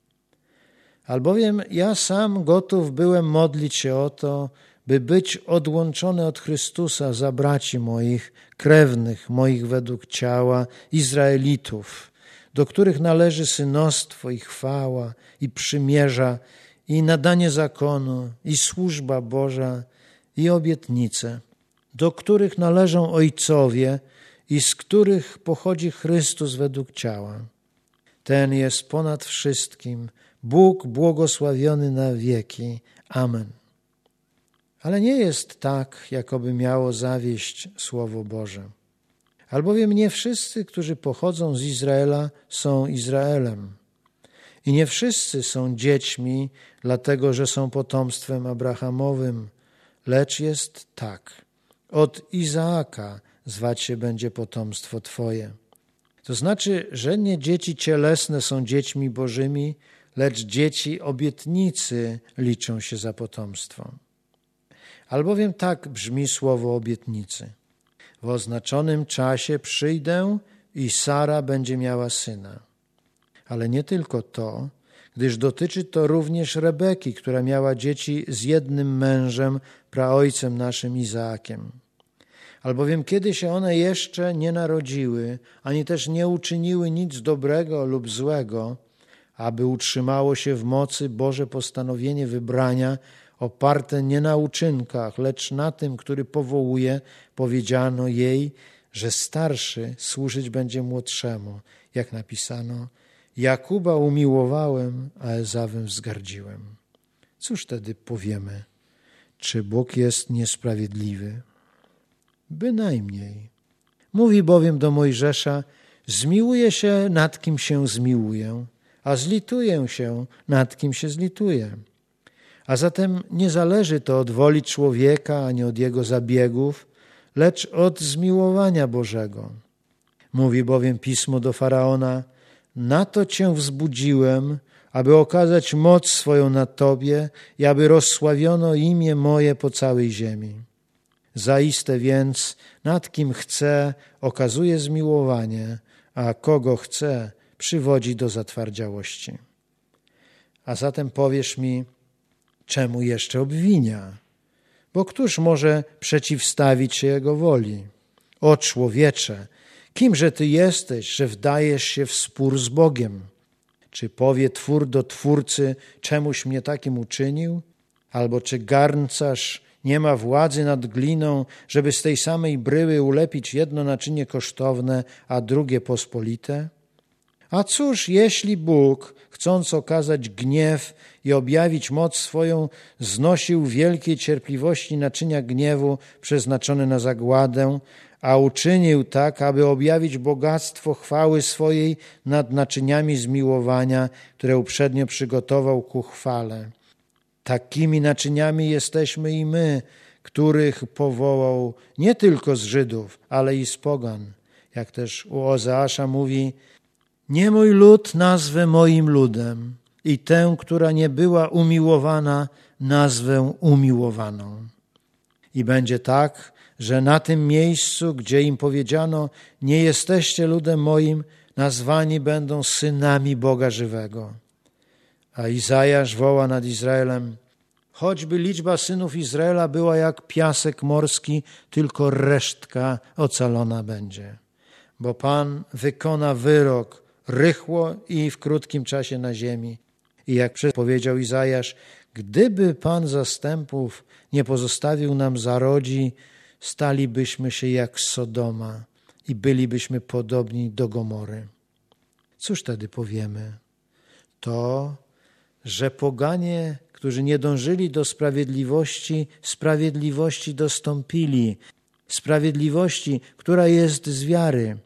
Speaker 1: Albowiem ja sam gotów byłem modlić się o to, by być odłączony od Chrystusa za braci moich, krewnych moich według ciała, Izraelitów, do których należy synostwo i chwała, i przymierza, i nadanie zakonu, i służba Boża, i obietnice, do których należą ojcowie i z których pochodzi Chrystus według ciała. Ten jest ponad wszystkim, Bóg błogosławiony na wieki. Amen. Ale nie jest tak, jakoby miało zawieść Słowo Boże. Albowiem nie wszyscy, którzy pochodzą z Izraela, są Izraelem. I nie wszyscy są dziećmi, dlatego że są potomstwem Abrahamowym, lecz jest tak. Od Izaaka zwać się będzie potomstwo Twoje. To znaczy, że nie dzieci cielesne są dziećmi bożymi, lecz dzieci obietnicy liczą się za potomstwo. Albowiem tak brzmi słowo obietnicy. W oznaczonym czasie przyjdę i Sara będzie miała syna. Ale nie tylko to, gdyż dotyczy to również Rebeki, która miała dzieci z jednym mężem, praojcem naszym Izaakiem. Albowiem kiedy się one jeszcze nie narodziły, ani też nie uczyniły nic dobrego lub złego, aby utrzymało się w mocy Boże postanowienie wybrania, oparte nie na uczynkach, lecz na tym, który powołuje, powiedziano jej, że starszy służyć będzie młodszemu, jak napisano, Jakuba umiłowałem, a Ezawem wzgardziłem. Cóż wtedy powiemy? Czy Bóg jest niesprawiedliwy? Bynajmniej. Mówi bowiem do Mojżesza, zmiłuję się nad kim się zmiłuję, a zlituję się nad kim się zlituję. A zatem nie zależy to od woli człowieka ani od jego zabiegów, lecz od zmiłowania Bożego. Mówi bowiem pismo do faraona: Na to cię wzbudziłem, aby okazać moc swoją na tobie i aby rozsławiono imię moje po całej ziemi. Zaiste więc, nad kim chce, okazuje zmiłowanie, a kogo chce, przywodzi do zatwardziałości. A zatem powiesz mi, czemu jeszcze obwinia? Bo któż może przeciwstawić się jego woli? O człowiecze, kimże ty jesteś, że wdajesz się w spór z Bogiem? Czy powie twór do twórcy, czemuś mnie takim uczynił? Albo czy garncarz nie ma władzy nad gliną, żeby z tej samej bryły ulepić jedno naczynie kosztowne, a drugie pospolite? A cóż, jeśli Bóg, chcąc okazać gniew i objawić moc swoją, znosił wielkiej cierpliwości naczynia gniewu przeznaczone na zagładę, a uczynił tak, aby objawić bogactwo chwały swojej nad naczyniami zmiłowania, które uprzednio przygotował ku chwale. Takimi naczyniami jesteśmy i my, których powołał nie tylko z Żydów, ale i z pogan. Jak też u Ozeasza mówi, nie mój lud nazwę moim ludem i tę, która nie była umiłowana, nazwę umiłowaną. I będzie tak, że na tym miejscu, gdzie im powiedziano, nie jesteście ludem moim, nazwani będą synami Boga żywego. A Izajasz woła nad Izraelem, choćby liczba synów Izraela była jak piasek morski, tylko resztka ocalona będzie. Bo Pan wykona wyrok rychło i w krótkim czasie na ziemi. I jak powiedział Izajasz, gdyby Pan zastępów nie pozostawił nam zarodzi, stalibyśmy się jak Sodoma i bylibyśmy podobni do Gomory. Cóż wtedy powiemy? To, że poganie, którzy nie dążyli do sprawiedliwości, sprawiedliwości dostąpili, sprawiedliwości, która jest z wiary,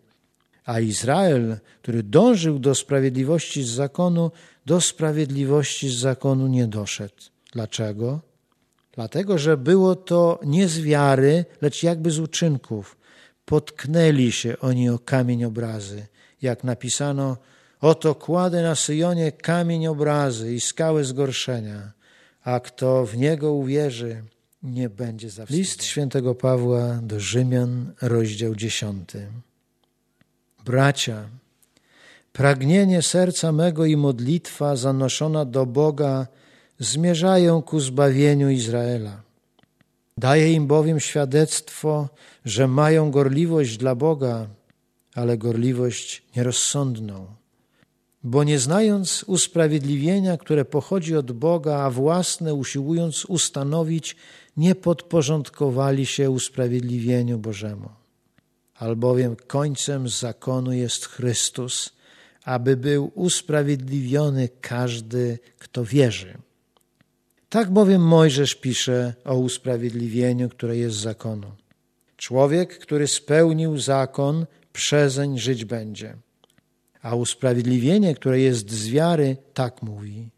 Speaker 1: a Izrael, który dążył do sprawiedliwości z zakonu, do sprawiedliwości z zakonu nie doszedł. Dlaczego? Dlatego, że było to nie z wiary, lecz jakby z uczynków. Potknęli się oni o kamień obrazy. Jak napisano, oto kładę na Syjonie kamień obrazy i skałę zgorszenia, a kto w niego uwierzy, nie będzie zawstydzony. List świętego Pawła do Rzymian, rozdział dziesiąty. Bracia, pragnienie serca mego i modlitwa zanoszona do Boga zmierzają ku zbawieniu Izraela. Daje im bowiem świadectwo, że mają gorliwość dla Boga, ale gorliwość nierozsądną. bo nie znając usprawiedliwienia, które pochodzi od Boga, a własne usiłując ustanowić, nie podporządkowali się usprawiedliwieniu Bożemu. Albowiem końcem zakonu jest Chrystus, aby był usprawiedliwiony każdy, kto wierzy. Tak bowiem Mojżesz pisze o usprawiedliwieniu, które jest zakonu. Człowiek, który spełnił zakon, przezeń żyć będzie. A usprawiedliwienie, które jest z wiary, tak mówi.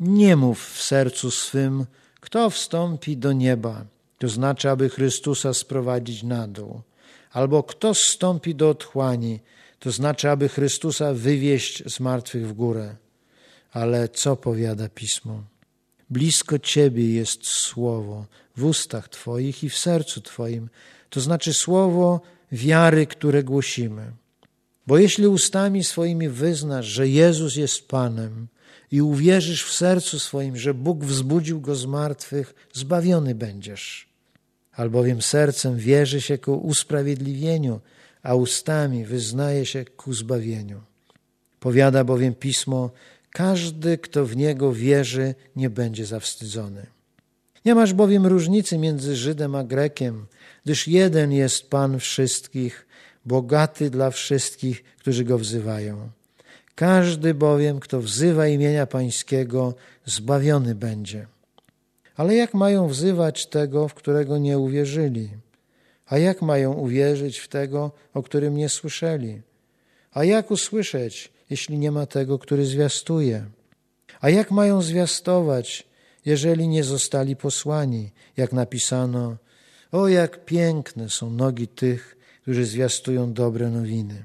Speaker 1: Nie mów w sercu swym, kto wstąpi do nieba, to znaczy, aby Chrystusa sprowadzić na dół, albo kto zstąpi do otchłani, to znaczy, aby Chrystusa wywieźć z martwych w górę. Ale co powiada Pismo? Blisko Ciebie jest słowo w ustach Twoich i w sercu Twoim, to znaczy słowo wiary, które głosimy. Bo jeśli ustami swoimi wyznasz, że Jezus jest Panem i uwierzysz w sercu swoim, że Bóg wzbudził go z martwych, zbawiony będziesz. Albowiem sercem wierzy się ku usprawiedliwieniu, a ustami wyznaje się ku zbawieniu. Powiada bowiem Pismo, każdy, kto w Niego wierzy, nie będzie zawstydzony. Nie masz bowiem różnicy między Żydem a Grekiem, gdyż jeden jest Pan wszystkich, bogaty dla wszystkich, którzy Go wzywają. Każdy bowiem, kto wzywa imienia Pańskiego, zbawiony będzie. Ale jak mają wzywać tego, w którego nie uwierzyli? A jak mają uwierzyć w tego, o którym nie słyszeli? A jak usłyszeć, jeśli nie ma tego, który zwiastuje? A jak mają zwiastować, jeżeli nie zostali posłani, jak napisano, o jak piękne są nogi tych, którzy zwiastują dobre nowiny.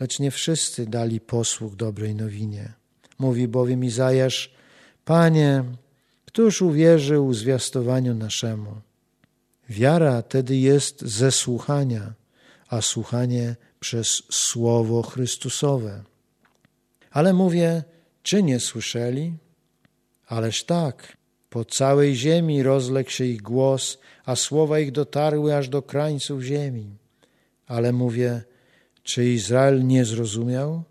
Speaker 1: Lecz nie wszyscy dali posłuch dobrej nowinie. Mówi bowiem Izajasz, Panie, któż uwierzył zwiastowaniu naszemu? Wiara tedy jest ze słuchania, a słuchanie przez Słowo Chrystusowe. Ale mówię, czy nie słyszeli? Ależ tak, po całej ziemi rozległ się ich głos, a słowa ich dotarły aż do krańców ziemi. Ale mówię, czy Izrael nie zrozumiał?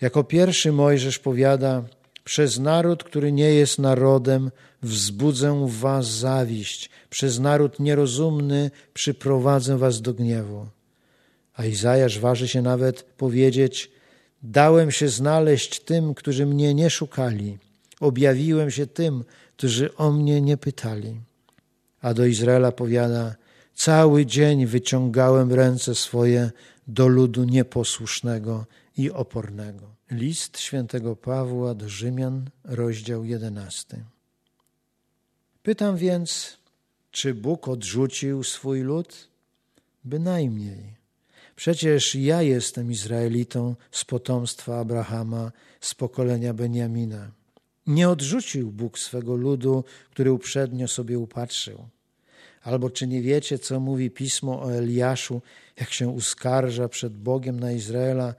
Speaker 1: Jako pierwszy Mojżesz powiada, przez naród, który nie jest narodem, wzbudzę w was zawiść, przez naród nierozumny przyprowadzę was do gniewu. A Izajasz waży się nawet powiedzieć, dałem się znaleźć tym, którzy mnie nie szukali, objawiłem się tym, którzy o mnie nie pytali. A do Izraela powiada, cały dzień wyciągałem ręce swoje do ludu nieposłusznego i opornego. List świętego Pawła do Rzymian, rozdział jedenasty. Pytam więc, czy Bóg odrzucił swój lud? Bynajmniej. Przecież ja jestem Izraelitą z potomstwa Abrahama, z pokolenia Beniamina. Nie odrzucił Bóg swego ludu, który uprzednio sobie upatrzył. Albo czy nie wiecie, co mówi pismo o Eliaszu, jak się uskarża przed Bogiem na Izraela?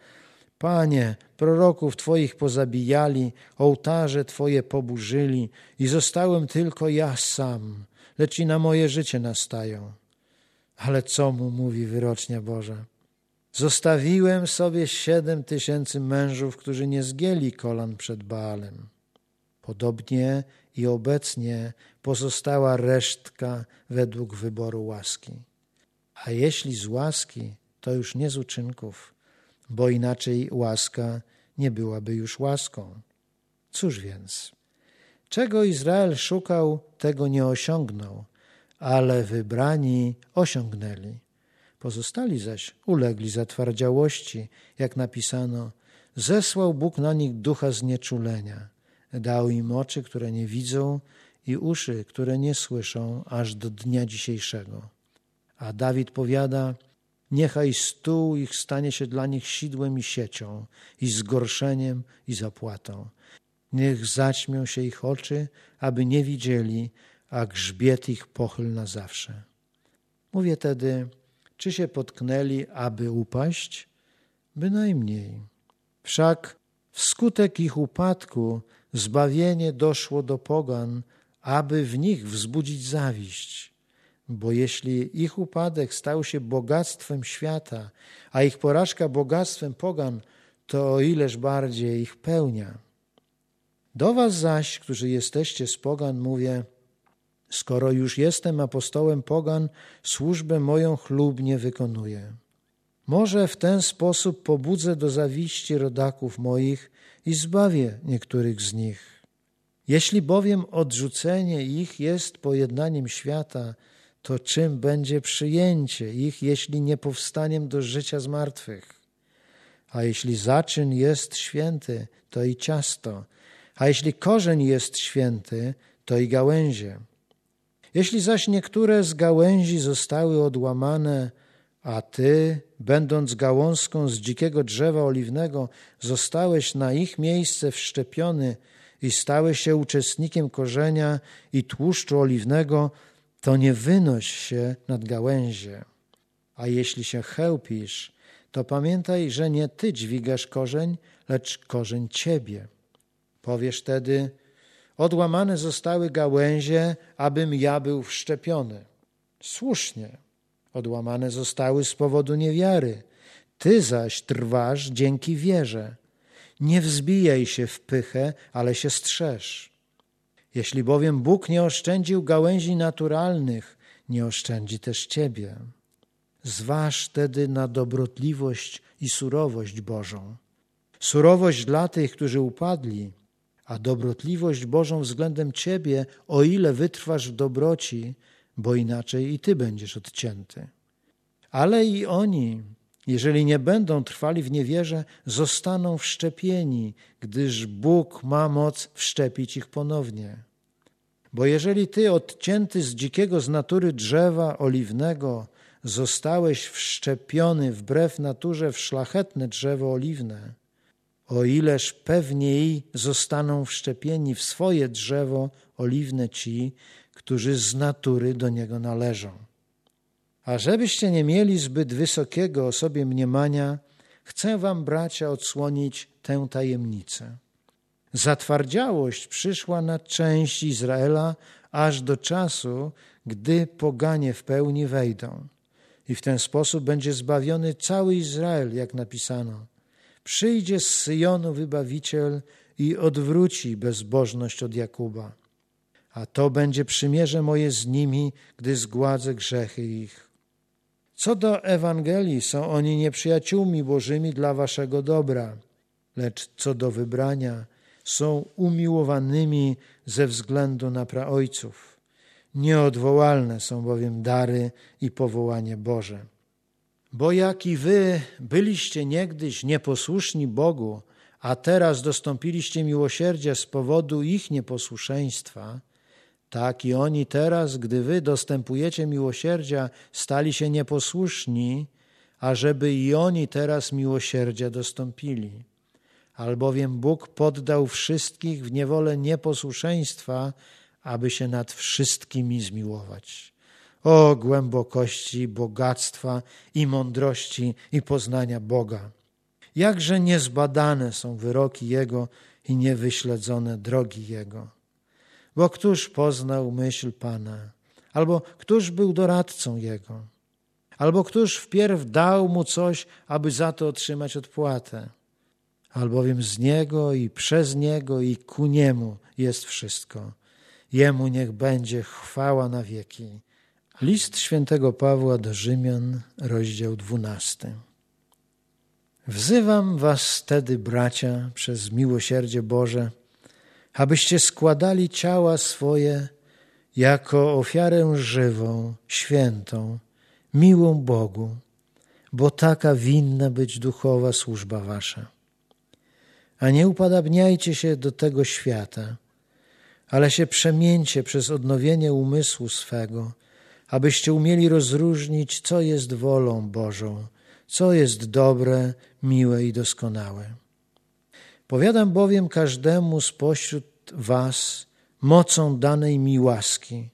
Speaker 1: Panie, proroków Twoich pozabijali, ołtarze Twoje poburzyli i zostałem tylko ja sam, lecz i na moje życie nastają. Ale co mu mówi wyrocznia Boża? Zostawiłem sobie siedem tysięcy mężów, którzy nie zgięli kolan przed Baalem. Podobnie i obecnie pozostała resztka według wyboru łaski. A jeśli z łaski, to już nie z uczynków, bo inaczej łaska nie byłaby już łaską. Cóż więc? Czego Izrael szukał, tego nie osiągnął, ale wybrani osiągnęli. Pozostali zaś ulegli zatwardziałości, jak napisano, zesłał Bóg na nich ducha znieczulenia – Dał im oczy, które nie widzą i uszy, które nie słyszą, aż do dnia dzisiejszego. A Dawid powiada, niechaj stół ich stanie się dla nich sidłem i siecią, i zgorszeniem i zapłatą. Niech zaćmią się ich oczy, aby nie widzieli, a grzbiet ich pochyl na zawsze. Mówię tedy, czy się potknęli, aby upaść? Bynajmniej. Wszak wskutek ich upadku zbawienie doszło do pogan, aby w nich wzbudzić zawiść. Bo jeśli ich upadek stał się bogactwem świata, a ich porażka bogactwem pogan, to o ileż bardziej ich pełnia. Do was zaś, którzy jesteście z pogan, mówię, skoro już jestem apostołem pogan, służbę moją chlubnie wykonuję. Może w ten sposób pobudzę do zawiści rodaków moich i zbawię niektórych z nich. Jeśli bowiem odrzucenie ich jest pojednaniem świata, to czym będzie przyjęcie ich, jeśli nie powstaniem do życia z martwych? A jeśli zaczyn jest święty, to i ciasto, a jeśli korzeń jest święty, to i gałęzie. Jeśli zaś niektóre z gałęzi zostały odłamane, a ty, będąc gałązką z dzikiego drzewa oliwnego, zostałeś na ich miejsce wszczepiony i stałeś się uczestnikiem korzenia i tłuszczu oliwnego, to nie wynoś się nad gałęzie. A jeśli się chełpisz, to pamiętaj, że nie ty dźwigasz korzeń, lecz korzeń ciebie. Powiesz wtedy, odłamane zostały gałęzie, abym ja był wszczepiony. Słusznie, odłamane zostały z powodu niewiary. Ty zaś trwasz dzięki wierze. Nie wzbijaj się w pychę, ale się strzeż. Jeśli bowiem Bóg nie oszczędził gałęzi naturalnych, nie oszczędzi też ciebie. Zważ wtedy na dobrotliwość i surowość Bożą. Surowość dla tych, którzy upadli, a dobrotliwość Bożą względem ciebie, o ile wytrwasz w dobroci, bo inaczej i ty będziesz odcięty. Ale i oni, jeżeli nie będą trwali w niewierze, zostaną wszczepieni, gdyż Bóg ma moc wszczepić ich ponownie. Bo jeżeli ty, odcięty z dzikiego z natury drzewa oliwnego, zostałeś wszczepiony wbrew naturze w szlachetne drzewo oliwne, o ileż pewniej zostaną wszczepieni w swoje drzewo oliwne ci, którzy z natury do niego należą. A żebyście nie mieli zbyt wysokiego o sobie mniemania, chcę wam, bracia, odsłonić tę tajemnicę. Zatwardziałość przyszła na część Izraela aż do czasu, gdy poganie w pełni wejdą. I w ten sposób będzie zbawiony cały Izrael, jak napisano. Przyjdzie z Syjonu wybawiciel i odwróci bezbożność od Jakuba. A to będzie przymierze moje z nimi, gdy zgładzę grzechy ich. Co do Ewangelii, są oni nieprzyjaciółmi Bożymi dla waszego dobra, lecz co do wybrania, są umiłowanymi ze względu na praojców. Nieodwołalne są bowiem dary i powołanie Boże. Bo jak i wy byliście niegdyś nieposłuszni Bogu, a teraz dostąpiliście miłosierdzia z powodu ich nieposłuszeństwa, tak i oni teraz, gdy wy dostępujecie miłosierdzia, stali się nieposłuszni, ażeby i oni teraz miłosierdzia dostąpili. Albowiem Bóg poddał wszystkich w niewolę nieposłuszeństwa, aby się nad wszystkimi zmiłować. O głębokości, bogactwa i mądrości i poznania Boga! Jakże niezbadane są wyroki Jego i niewyśledzone drogi Jego. Bo któż poznał myśl Pana? Albo któż był doradcą Jego? Albo któż wpierw dał Mu coś, aby za to otrzymać odpłatę? Albowiem z Niego i przez Niego i ku Niemu jest wszystko. Jemu niech będzie chwała na wieki. List świętego Pawła do Rzymian, rozdział dwunasty. Wzywam was wtedy, bracia, przez miłosierdzie Boże, abyście składali ciała swoje jako ofiarę żywą, świętą, miłą Bogu, bo taka winna być duchowa służba wasza. A nie upadabniajcie się do tego świata, ale się przemieńcie przez odnowienie umysłu swego, abyście umieli rozróżnić, co jest wolą Bożą, co jest dobre, miłe i doskonałe. Powiadam bowiem każdemu spośród was mocą danej mi łaski,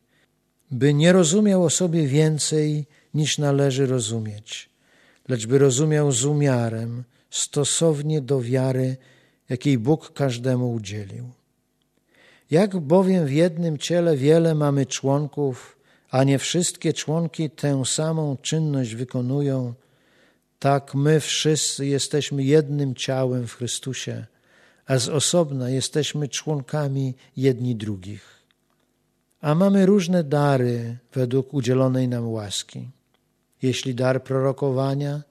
Speaker 1: by nie rozumiał o sobie więcej niż należy rozumieć, lecz by rozumiał z umiarem, stosownie do wiary, jakiej Bóg każdemu udzielił. Jak bowiem w jednym ciele wiele mamy członków, a nie wszystkie członki tę samą czynność wykonują, tak my wszyscy jesteśmy jednym ciałem w Chrystusie, a z osobna jesteśmy członkami jedni drugich. A mamy różne dary według udzielonej nam łaski. Jeśli dar prorokowania,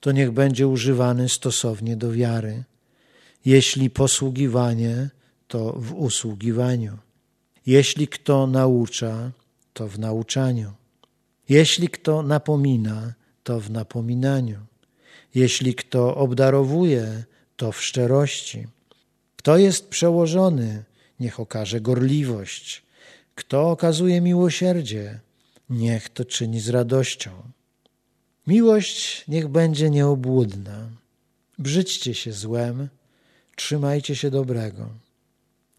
Speaker 1: to niech będzie używany stosownie do wiary. Jeśli posługiwanie, to w usługiwaniu. Jeśli kto naucza, to w nauczaniu. Jeśli kto napomina, to w napominaniu. Jeśli kto obdarowuje, to w szczerości. Kto jest przełożony, niech okaże gorliwość. Kto okazuje miłosierdzie, niech to czyni z radością. Miłość niech będzie nieobłudna. Brzydźcie się złem, trzymajcie się dobrego.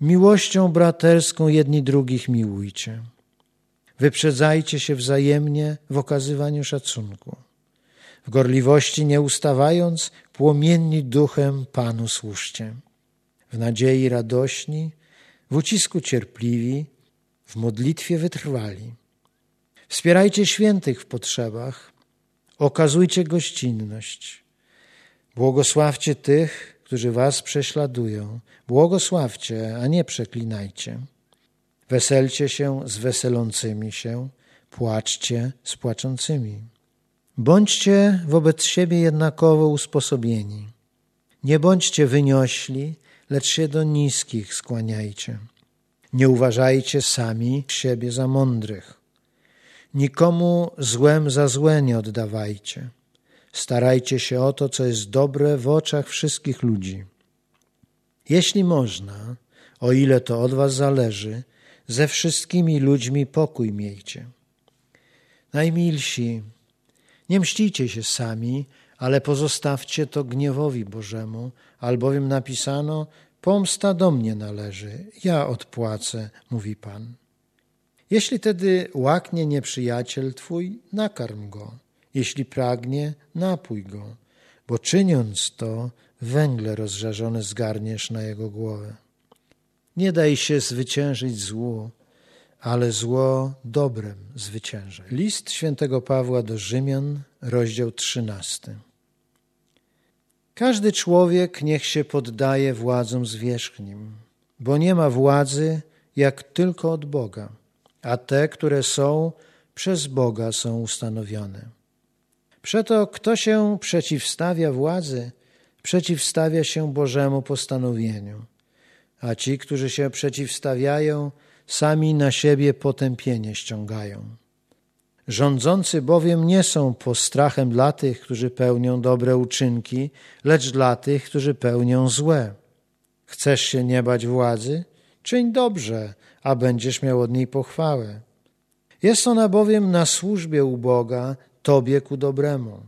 Speaker 1: Miłością braterską jedni drugich miłujcie. Wyprzedzajcie się wzajemnie w okazywaniu szacunku. W gorliwości nie ustawając, płomienni duchem Panu służcie. W nadziei radośni, w ucisku cierpliwi, w modlitwie wytrwali. Wspierajcie świętych w potrzebach, okazujcie gościnność. Błogosławcie tych, którzy was prześladują. Błogosławcie, a nie przeklinajcie. Weselcie się z weselącymi się, płaczcie z płaczącymi. Bądźcie wobec siebie jednakowo usposobieni. Nie bądźcie wyniośli, lecz się do niskich skłaniajcie. Nie uważajcie sami siebie za mądrych. Nikomu złem za złe nie oddawajcie. Starajcie się o to, co jest dobre w oczach wszystkich ludzi. Jeśli można, o ile to od was zależy, ze wszystkimi ludźmi pokój miejcie. Najmilsi, nie mścicie się sami, ale pozostawcie to gniewowi Bożemu, albowiem napisano: Pomsta do mnie należy, ja odpłacę, mówi Pan. Jeśli tedy łaknie nieprzyjaciel twój, nakarm go, jeśli pragnie, napój go, bo czyniąc to, węgle rozżarzone zgarniesz na jego głowę. Nie daj się zwyciężyć złu, ale zło dobrem zwyciężaj. List świętego Pawła do Rzymian, rozdział 13. Każdy człowiek niech się poddaje władzom zwierzchnim, bo nie ma władzy jak tylko od Boga, a te, które są, przez Boga są ustanowione. Przeto kto się przeciwstawia władzy, przeciwstawia się Bożemu postanowieniu, a ci, którzy się przeciwstawiają, sami na siebie potępienie ściągają. Rządzący bowiem nie są postrachem dla tych, którzy pełnią dobre uczynki, lecz dla tych, którzy pełnią złe. Chcesz się nie bać władzy? Czyń dobrze, a będziesz miał od niej pochwałę. Jest ona bowiem na służbie u Boga, tobie ku dobremu.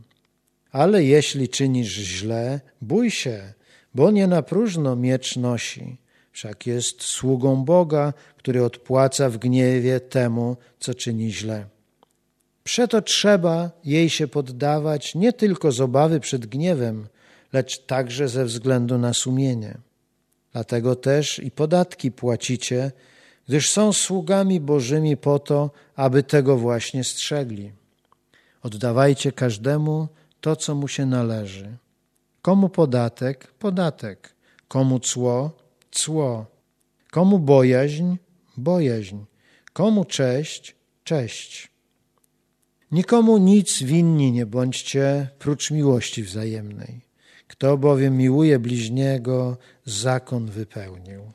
Speaker 1: Ale jeśli czynisz źle, bój się, bo nie na próżno miecz nosi. Wszak jest sługą Boga, który odpłaca w gniewie temu, co czyni źle. Przeto trzeba jej się poddawać nie tylko z obawy przed gniewem, lecz także ze względu na sumienie. Dlatego też i podatki płacicie, gdyż są sługami Bożymi po to, aby tego właśnie strzegli. Oddawajcie każdemu to, co mu się należy. Komu podatek? Podatek. Komu cło? Cło. Komu bojaźń? Bojaźń. Komu cześć? Cześć. Nikomu nic winni nie bądźcie, prócz miłości wzajemnej. Kto bowiem miłuje bliźniego, zakon wypełnił.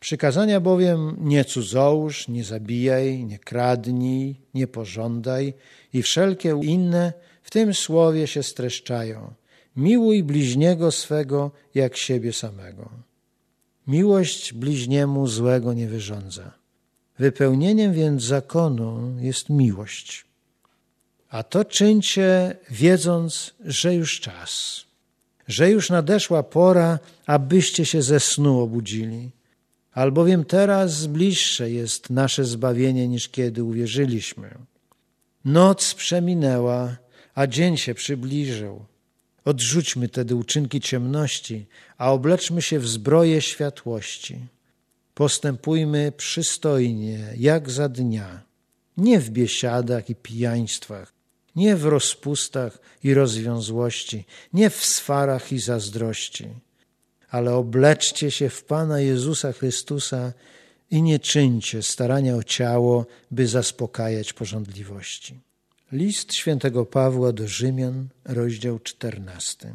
Speaker 1: Przykazania bowiem nie cudzołóż, nie zabijaj, nie kradnij, nie pożądaj i wszelkie inne w tym słowie się streszczają. Miłuj bliźniego swego jak siebie samego. Miłość bliźniemu złego nie wyrządza. Wypełnieniem więc zakonu jest miłość. A to czyńcie, wiedząc, że już czas, że już nadeszła pora, abyście się ze snu obudzili. Albowiem teraz bliższe jest nasze zbawienie niż kiedy uwierzyliśmy. Noc przeminęła, a dzień się przybliżył. Odrzućmy tedy uczynki ciemności, a obleczmy się w zbroję światłości. Postępujmy przystojnie, jak za dnia, nie w biesiadach i pijaństwach, nie w rozpustach i rozwiązłości, nie w swarach i zazdrości, ale obleczcie się w Pana Jezusa Chrystusa i nie czyńcie starania o ciało, by zaspokajać porządliwości. List świętego Pawła do Rzymian, rozdział 14.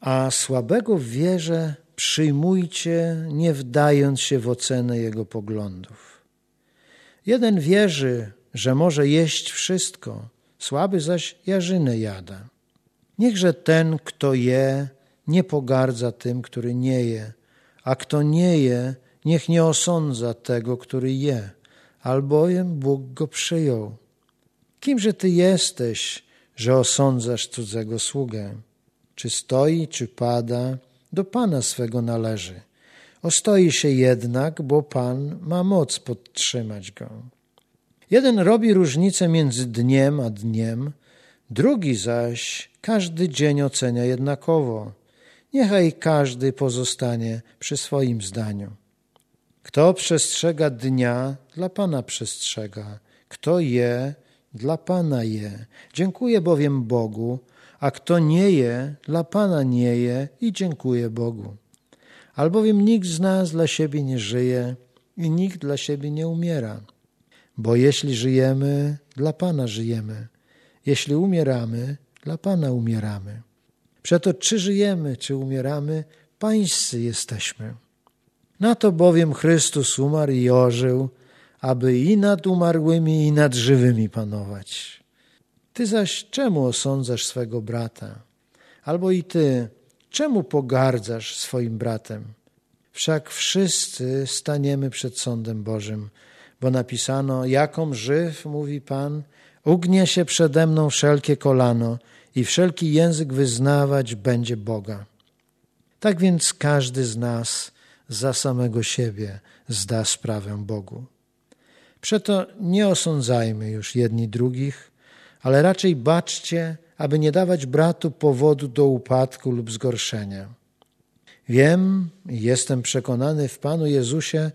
Speaker 1: A słabego w wierze przyjmujcie, nie wdając się w ocenę jego poglądów. Jeden wierzy, że może jeść wszystko, słaby zaś jarzynę jada. Niechże ten, kto je, nie pogardza tym, który nie je, a kto nie je, niech nie osądza tego, który je, albowiem Bóg go przyjął. Kimże ty jesteś, że osądzasz cudzego sługę? Czy stoi, czy pada, do Pana swego należy. Ostoi się jednak, bo Pan ma moc podtrzymać go. Jeden robi różnicę między dniem a dniem, drugi zaś każdy dzień ocenia jednakowo. Niechaj każdy pozostanie przy swoim zdaniu. Kto przestrzega dnia, dla Pana przestrzega. Kto je, dla Pana je. Dziękuję bowiem Bogu, a kto nie je, dla Pana nie je i dziękuję Bogu. Albowiem nikt z nas dla siebie nie żyje i nikt dla siebie nie umiera. Bo jeśli żyjemy, dla Pana żyjemy. Jeśli umieramy, dla Pana umieramy. Przeto czy żyjemy, czy umieramy, pańscy jesteśmy. Na to bowiem Chrystus umarł i ożył, aby i nad umarłymi, i nad żywymi panować. Ty zaś czemu osądzasz swego brata? Albo i ty, czemu pogardzasz swoim bratem? Wszak wszyscy staniemy przed sądem Bożym, bo napisano, jaką żyw, mówi Pan, ugnie się przede mną wszelkie kolano i wszelki język wyznawać będzie Boga. Tak więc każdy z nas za samego siebie zda sprawę Bogu. Przeto nie osądzajmy już jedni drugich, ale raczej baczcie, aby nie dawać bratu powodu do upadku lub zgorszenia. Wiem i jestem przekonany w Panu Jezusie,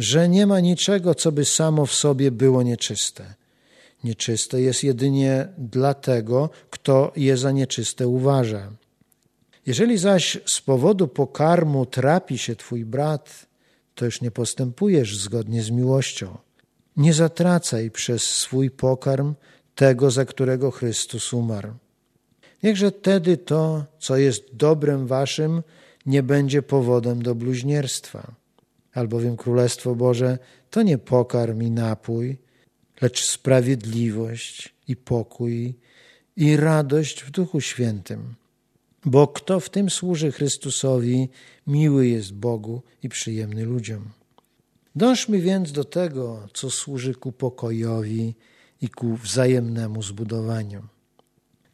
Speaker 1: że nie ma niczego, co by samo w sobie było nieczyste. Nieczyste jest jedynie dla tego, kto je za nieczyste uważa. Jeżeli zaś z powodu pokarmu trapi się twój brat, to już nie postępujesz zgodnie z miłością. Nie zatracaj przez swój pokarm tego, za którego Chrystus umarł. Niechże wtedy to, co jest dobrem waszym, nie będzie powodem do bluźnierstwa. Albowiem Królestwo Boże to nie pokarm i napój, lecz sprawiedliwość i pokój i radość w Duchu Świętym. Bo kto w tym służy Chrystusowi, miły jest Bogu i przyjemny ludziom. Dążmy więc do tego, co służy ku pokojowi i ku wzajemnemu zbudowaniu.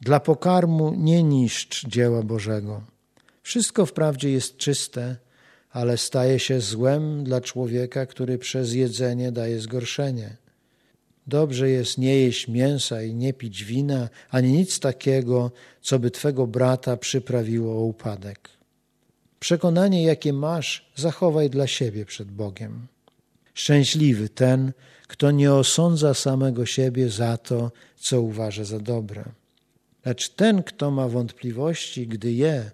Speaker 1: Dla pokarmu nie niszcz dzieła Bożego. Wszystko wprawdzie jest czyste, ale staje się złem dla człowieka, który przez jedzenie daje zgorszenie. Dobrze jest nie jeść mięsa i nie pić wina, ani nic takiego, co by twego brata przyprawiło o upadek. Przekonanie, jakie masz, zachowaj dla siebie przed Bogiem. Szczęśliwy ten, kto nie osądza samego siebie za to, co uważa za dobre. Lecz ten, kto ma wątpliwości, gdy je,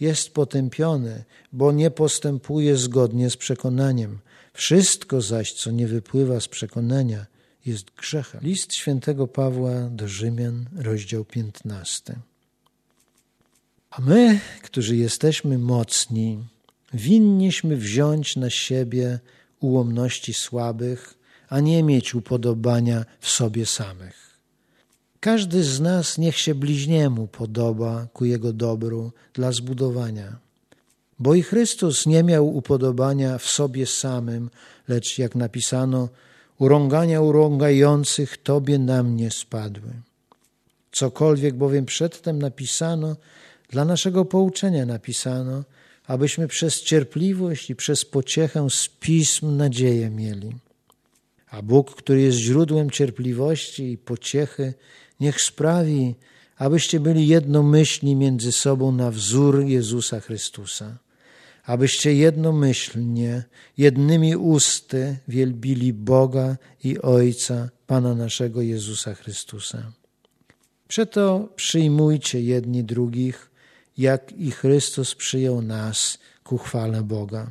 Speaker 1: jest potępiony, bo nie postępuje zgodnie z przekonaniem. Wszystko zaś, co nie wypływa z przekonania, jest grzechem. List świętego Pawła do Rzymian, rozdział 15. A my, którzy jesteśmy mocni, winniśmy wziąć na siebie ułomności słabych, a nie mieć upodobania w sobie samych. Każdy z nas niech się bliźniemu podoba ku jego dobru dla zbudowania. Bo i Chrystus nie miał upodobania w sobie samym, lecz jak napisano, urągania urągających Tobie na mnie spadły. Cokolwiek bowiem przedtem napisano, dla naszego pouczenia napisano, abyśmy przez cierpliwość i przez pociechę z pism nadzieję mieli. A Bóg, który jest źródłem cierpliwości i pociechy, niech sprawi, abyście byli jednomyślni między sobą na wzór Jezusa Chrystusa, abyście jednomyślnie, jednymi usty wielbili Boga i Ojca, Pana naszego Jezusa Chrystusa. Przeto przyjmujcie jedni drugich, jak i Chrystus przyjął nas ku chwale Boga.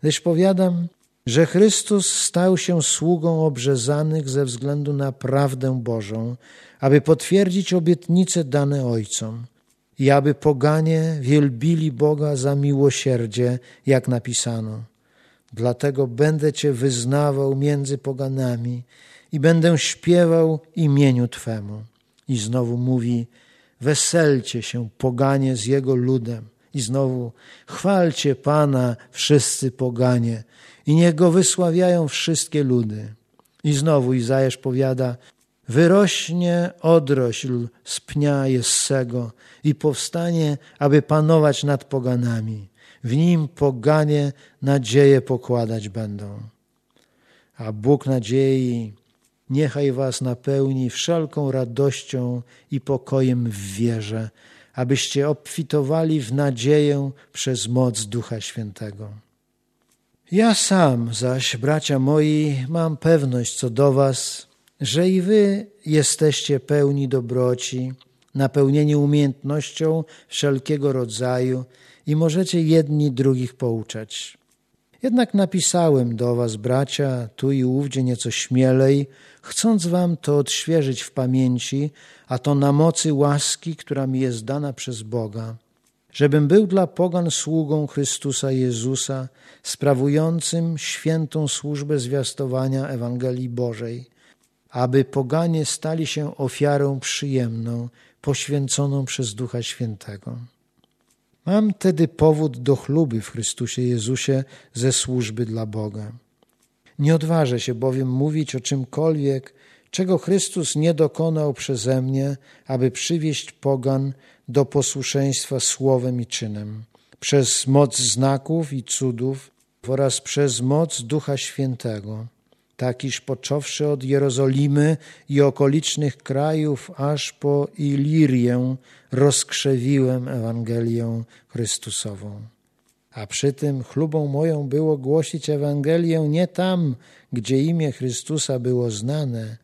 Speaker 1: Gdyż powiadam, że Chrystus stał się sługą obrzezanych ze względu na prawdę Bożą, aby potwierdzić obietnice dane Ojcom i aby poganie wielbili Boga za miłosierdzie, jak napisano. Dlatego będę Cię wyznawał między poganami i będę śpiewał imieniu Twemu. I znowu mówi, weselcie się poganie z Jego ludem. I znowu, chwalcie Pana wszyscy poganie i niech Go wysławiają wszystkie ludy. I znowu Izajasz powiada, wyrośnie odrośl z pnia Jessego i powstanie, aby panować nad poganami. W nim poganie nadzieję pokładać będą. A Bóg nadziei niechaj was napełni wszelką radością i pokojem w wierze, abyście obfitowali w nadzieję przez moc Ducha Świętego. Ja sam zaś, bracia moi, mam pewność co do was, że i wy jesteście pełni dobroci, napełnieni umiejętnością wszelkiego rodzaju i możecie jedni drugich pouczać. Jednak napisałem do was, bracia, tu i ówdzie nieco śmielej, chcąc wam to odświeżyć w pamięci, a to na mocy łaski, która mi jest dana przez Boga, żebym był dla pogan sługą Chrystusa Jezusa, sprawującym świętą służbę zwiastowania Ewangelii Bożej, aby poganie stali się ofiarą przyjemną, poświęconą przez Ducha Świętego. Mam tedy powód do chluby w Chrystusie Jezusie ze służby dla Boga. Nie odważę się bowiem mówić o czymkolwiek, czego Chrystus nie dokonał przeze mnie, aby przywieść pogan do posłuszeństwa słowem i czynem, przez moc znaków i cudów oraz przez moc Ducha Świętego tak iż począwszy od Jerozolimy i okolicznych krajów, aż po Ilirię, rozkrzewiłem Ewangelię Chrystusową. A przy tym chlubą moją było głosić Ewangelię nie tam, gdzie imię Chrystusa było znane,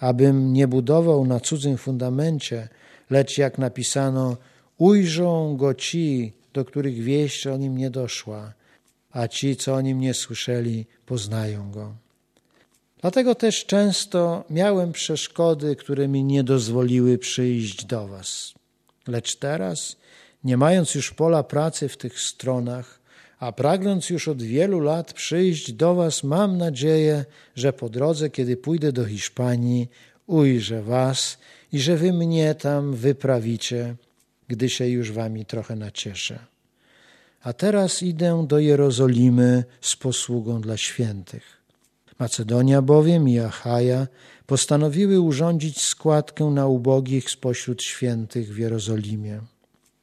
Speaker 1: abym nie budował na cudzym fundamencie, lecz jak napisano, ujrzą go ci, do których wieść o nim nie doszła, a ci, co o nim nie słyszeli, poznają go. Dlatego też często miałem przeszkody, które mi nie dozwoliły przyjść do Was. Lecz teraz, nie mając już pola pracy w tych stronach, a pragnąc już od wielu lat przyjść do Was, mam nadzieję, że po drodze, kiedy pójdę do Hiszpanii, ujrzę Was i że Wy mnie tam wyprawicie, gdy się już Wami trochę nacieszę. A teraz idę do Jerozolimy z posługą dla świętych. Macedonia bowiem i Achaja postanowiły urządzić składkę na ubogich spośród świętych w Jerozolimie.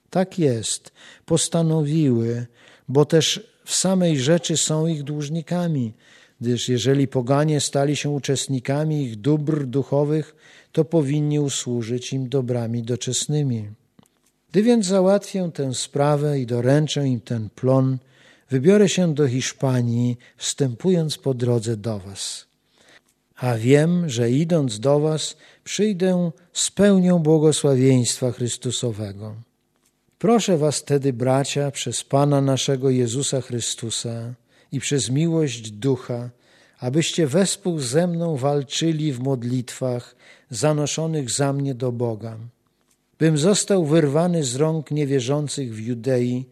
Speaker 1: Tak jest, postanowiły, bo też w samej rzeczy są ich dłużnikami, gdyż jeżeli poganie stali się uczestnikami ich dóbr duchowych, to powinni usłużyć im dobrami doczesnymi. Gdy więc załatwię tę sprawę i doręczę im ten plon, wybiorę się do Hiszpanii, wstępując po drodze do Was. A wiem, że idąc do Was, przyjdę z pełnią błogosławieństwa Chrystusowego. Proszę Was tedy, bracia, przez Pana naszego Jezusa Chrystusa i przez miłość Ducha, abyście wespół ze mną walczyli w modlitwach zanoszonych za mnie do Boga, bym został wyrwany z rąk niewierzących w Judei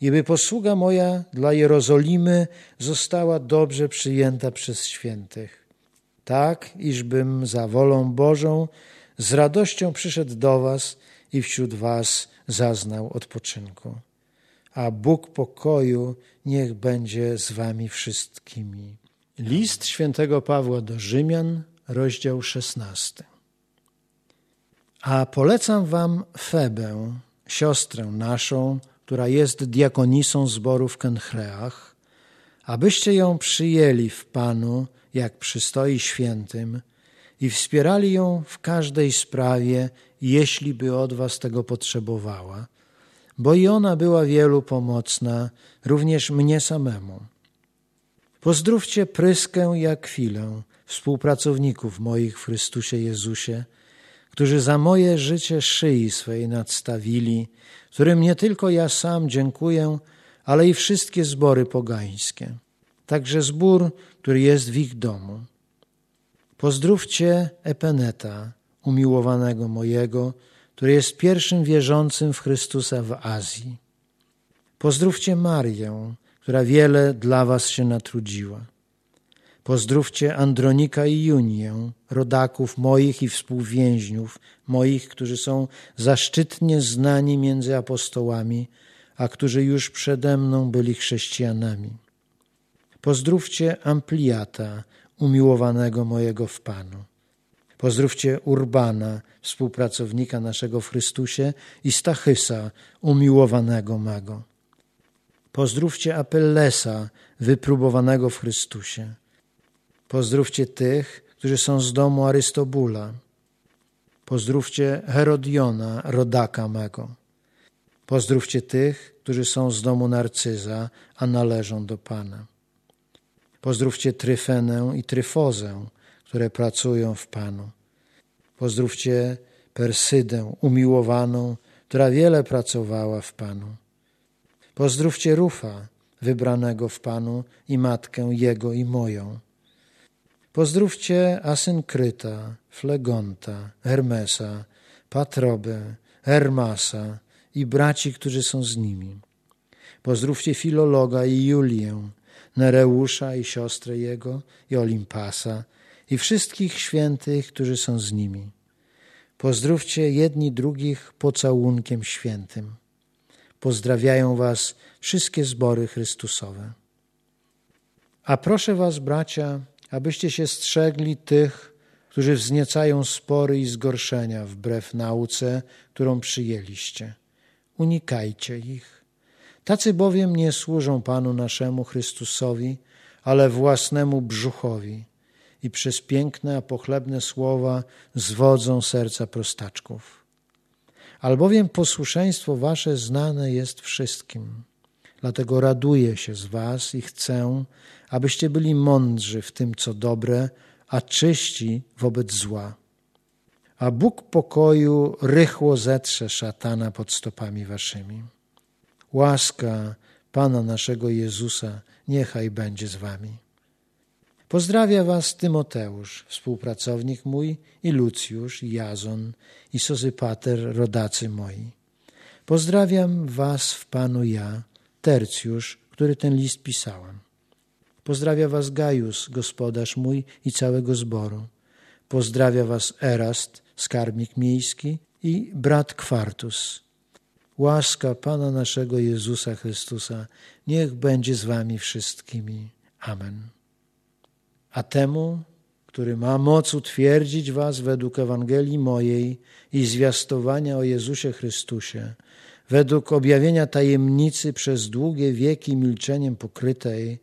Speaker 1: i by posługa moja dla Jerozolimy została dobrze przyjęta przez świętych. Tak, iżbym za wolą Bożą z radością przyszedł do Was i wśród Was zaznał odpoczynku. A Bóg pokoju niech będzie z Wami wszystkimi. List świętego Pawła do Rzymian, rozdział szesnasty. A polecam Wam Febę, siostrę naszą, która jest diakonisą zboru w Kenchreach, abyście ją przyjęli w Panu, jak przystoi świętym, i wspierali ją w każdej sprawie, jeśli by od was tego potrzebowała, bo i ona była wielu pomocna, również mnie samemu. Pozdrówcie Pryskę i Akwilę, współpracowników moich w Chrystusie Jezusie, którzy za moje życie szyi swej nadstawili, którym nie tylko ja sam dziękuję, ale i wszystkie zbory pogańskie, także zbór, który jest w ich domu. Pozdrówcie Epeneta, umiłowanego mojego, który jest pierwszym wierzącym w Chrystusa w Azji. Pozdrówcie Marię, która wiele dla was się natrudziła. Pozdrówcie Andronika i Junię, rodaków moich i współwięźniów moich, którzy są zaszczytnie znani między apostołami, a którzy już przede mną byli chrześcijanami. Pozdrówcie Ampliata, umiłowanego mojego w Panu. Pozdrówcie Urbana, współpracownika naszego w Chrystusie i Stachysa, umiłowanego mego. Pozdrówcie Apellesa, wypróbowanego w Chrystusie. Pozdrówcie tych, którzy są z domu Arystobula. Pozdrówcie Herodiona, rodaka mego. Pozdrówcie tych, którzy są z domu Narcyza, a należą do Pana. Pozdrówcie Tryfenę i Tryfozę, które pracują w Panu. Pozdrówcie Persydę, umiłowaną, która wiele pracowała w Panu. Pozdrówcie Rufa, wybranego w Panu i matkę jego i moją. Pozdrówcie Asynkryta, Flegonta, Hermesa, Patrobę, Hermasa i braci, którzy są z nimi. Pozdrówcie Filologa i Julię, Nereusza i siostrę jego, i Olimpasa, i wszystkich świętych, którzy są z nimi. Pozdrówcie jedni drugich pocałunkiem świętym. Pozdrawiają was wszystkie zbory Chrystusowe. A proszę was, bracia, abyście się strzegli tych, którzy wzniecają spory i zgorszenia wbrew nauce, którą przyjęliście. Unikajcie ich. Tacy bowiem nie służą Panu naszemu Chrystusowi, ale własnemu brzuchowi i przez piękne, a pochlebne słowa zwodzą serca prostaczków. Albowiem posłuszeństwo wasze znane jest wszystkim. Dlatego raduję się z was i chcę, abyście byli mądrzy w tym, co dobre, a czyści wobec zła. A Bóg pokoju rychło zetrze szatana pod stopami waszymi. Łaska Pana naszego Jezusa niechaj będzie z wami. Pozdrawia was Tymoteusz, współpracownik mój, i Lucjusz, i Jazon, i Sozypater, rodacy moi. Pozdrawiam was w Panu ja, Tercjusz, który ten list pisałem. Pozdrawia was Gajus, gospodarz mój i całego zboru. Pozdrawia was Erast, skarbnik miejski i brat Kwartus. Łaska Pana naszego Jezusa Chrystusa niech będzie z wami wszystkimi. Amen. A temu, który ma moc utwierdzić was według Ewangelii mojej i zwiastowania o Jezusie Chrystusie, według objawienia tajemnicy przez długie wieki milczeniem pokrytej,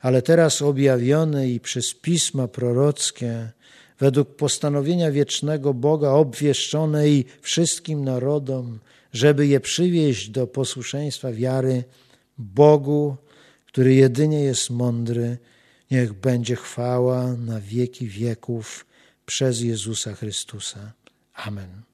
Speaker 1: ale teraz objawionej przez pisma prorockie, według postanowienia wiecznego Boga obwieszczonej wszystkim narodom, żeby je przywieźć do posłuszeństwa wiary Bogu, który jedynie jest mądry, niech będzie chwała na wieki wieków przez Jezusa Chrystusa. Amen.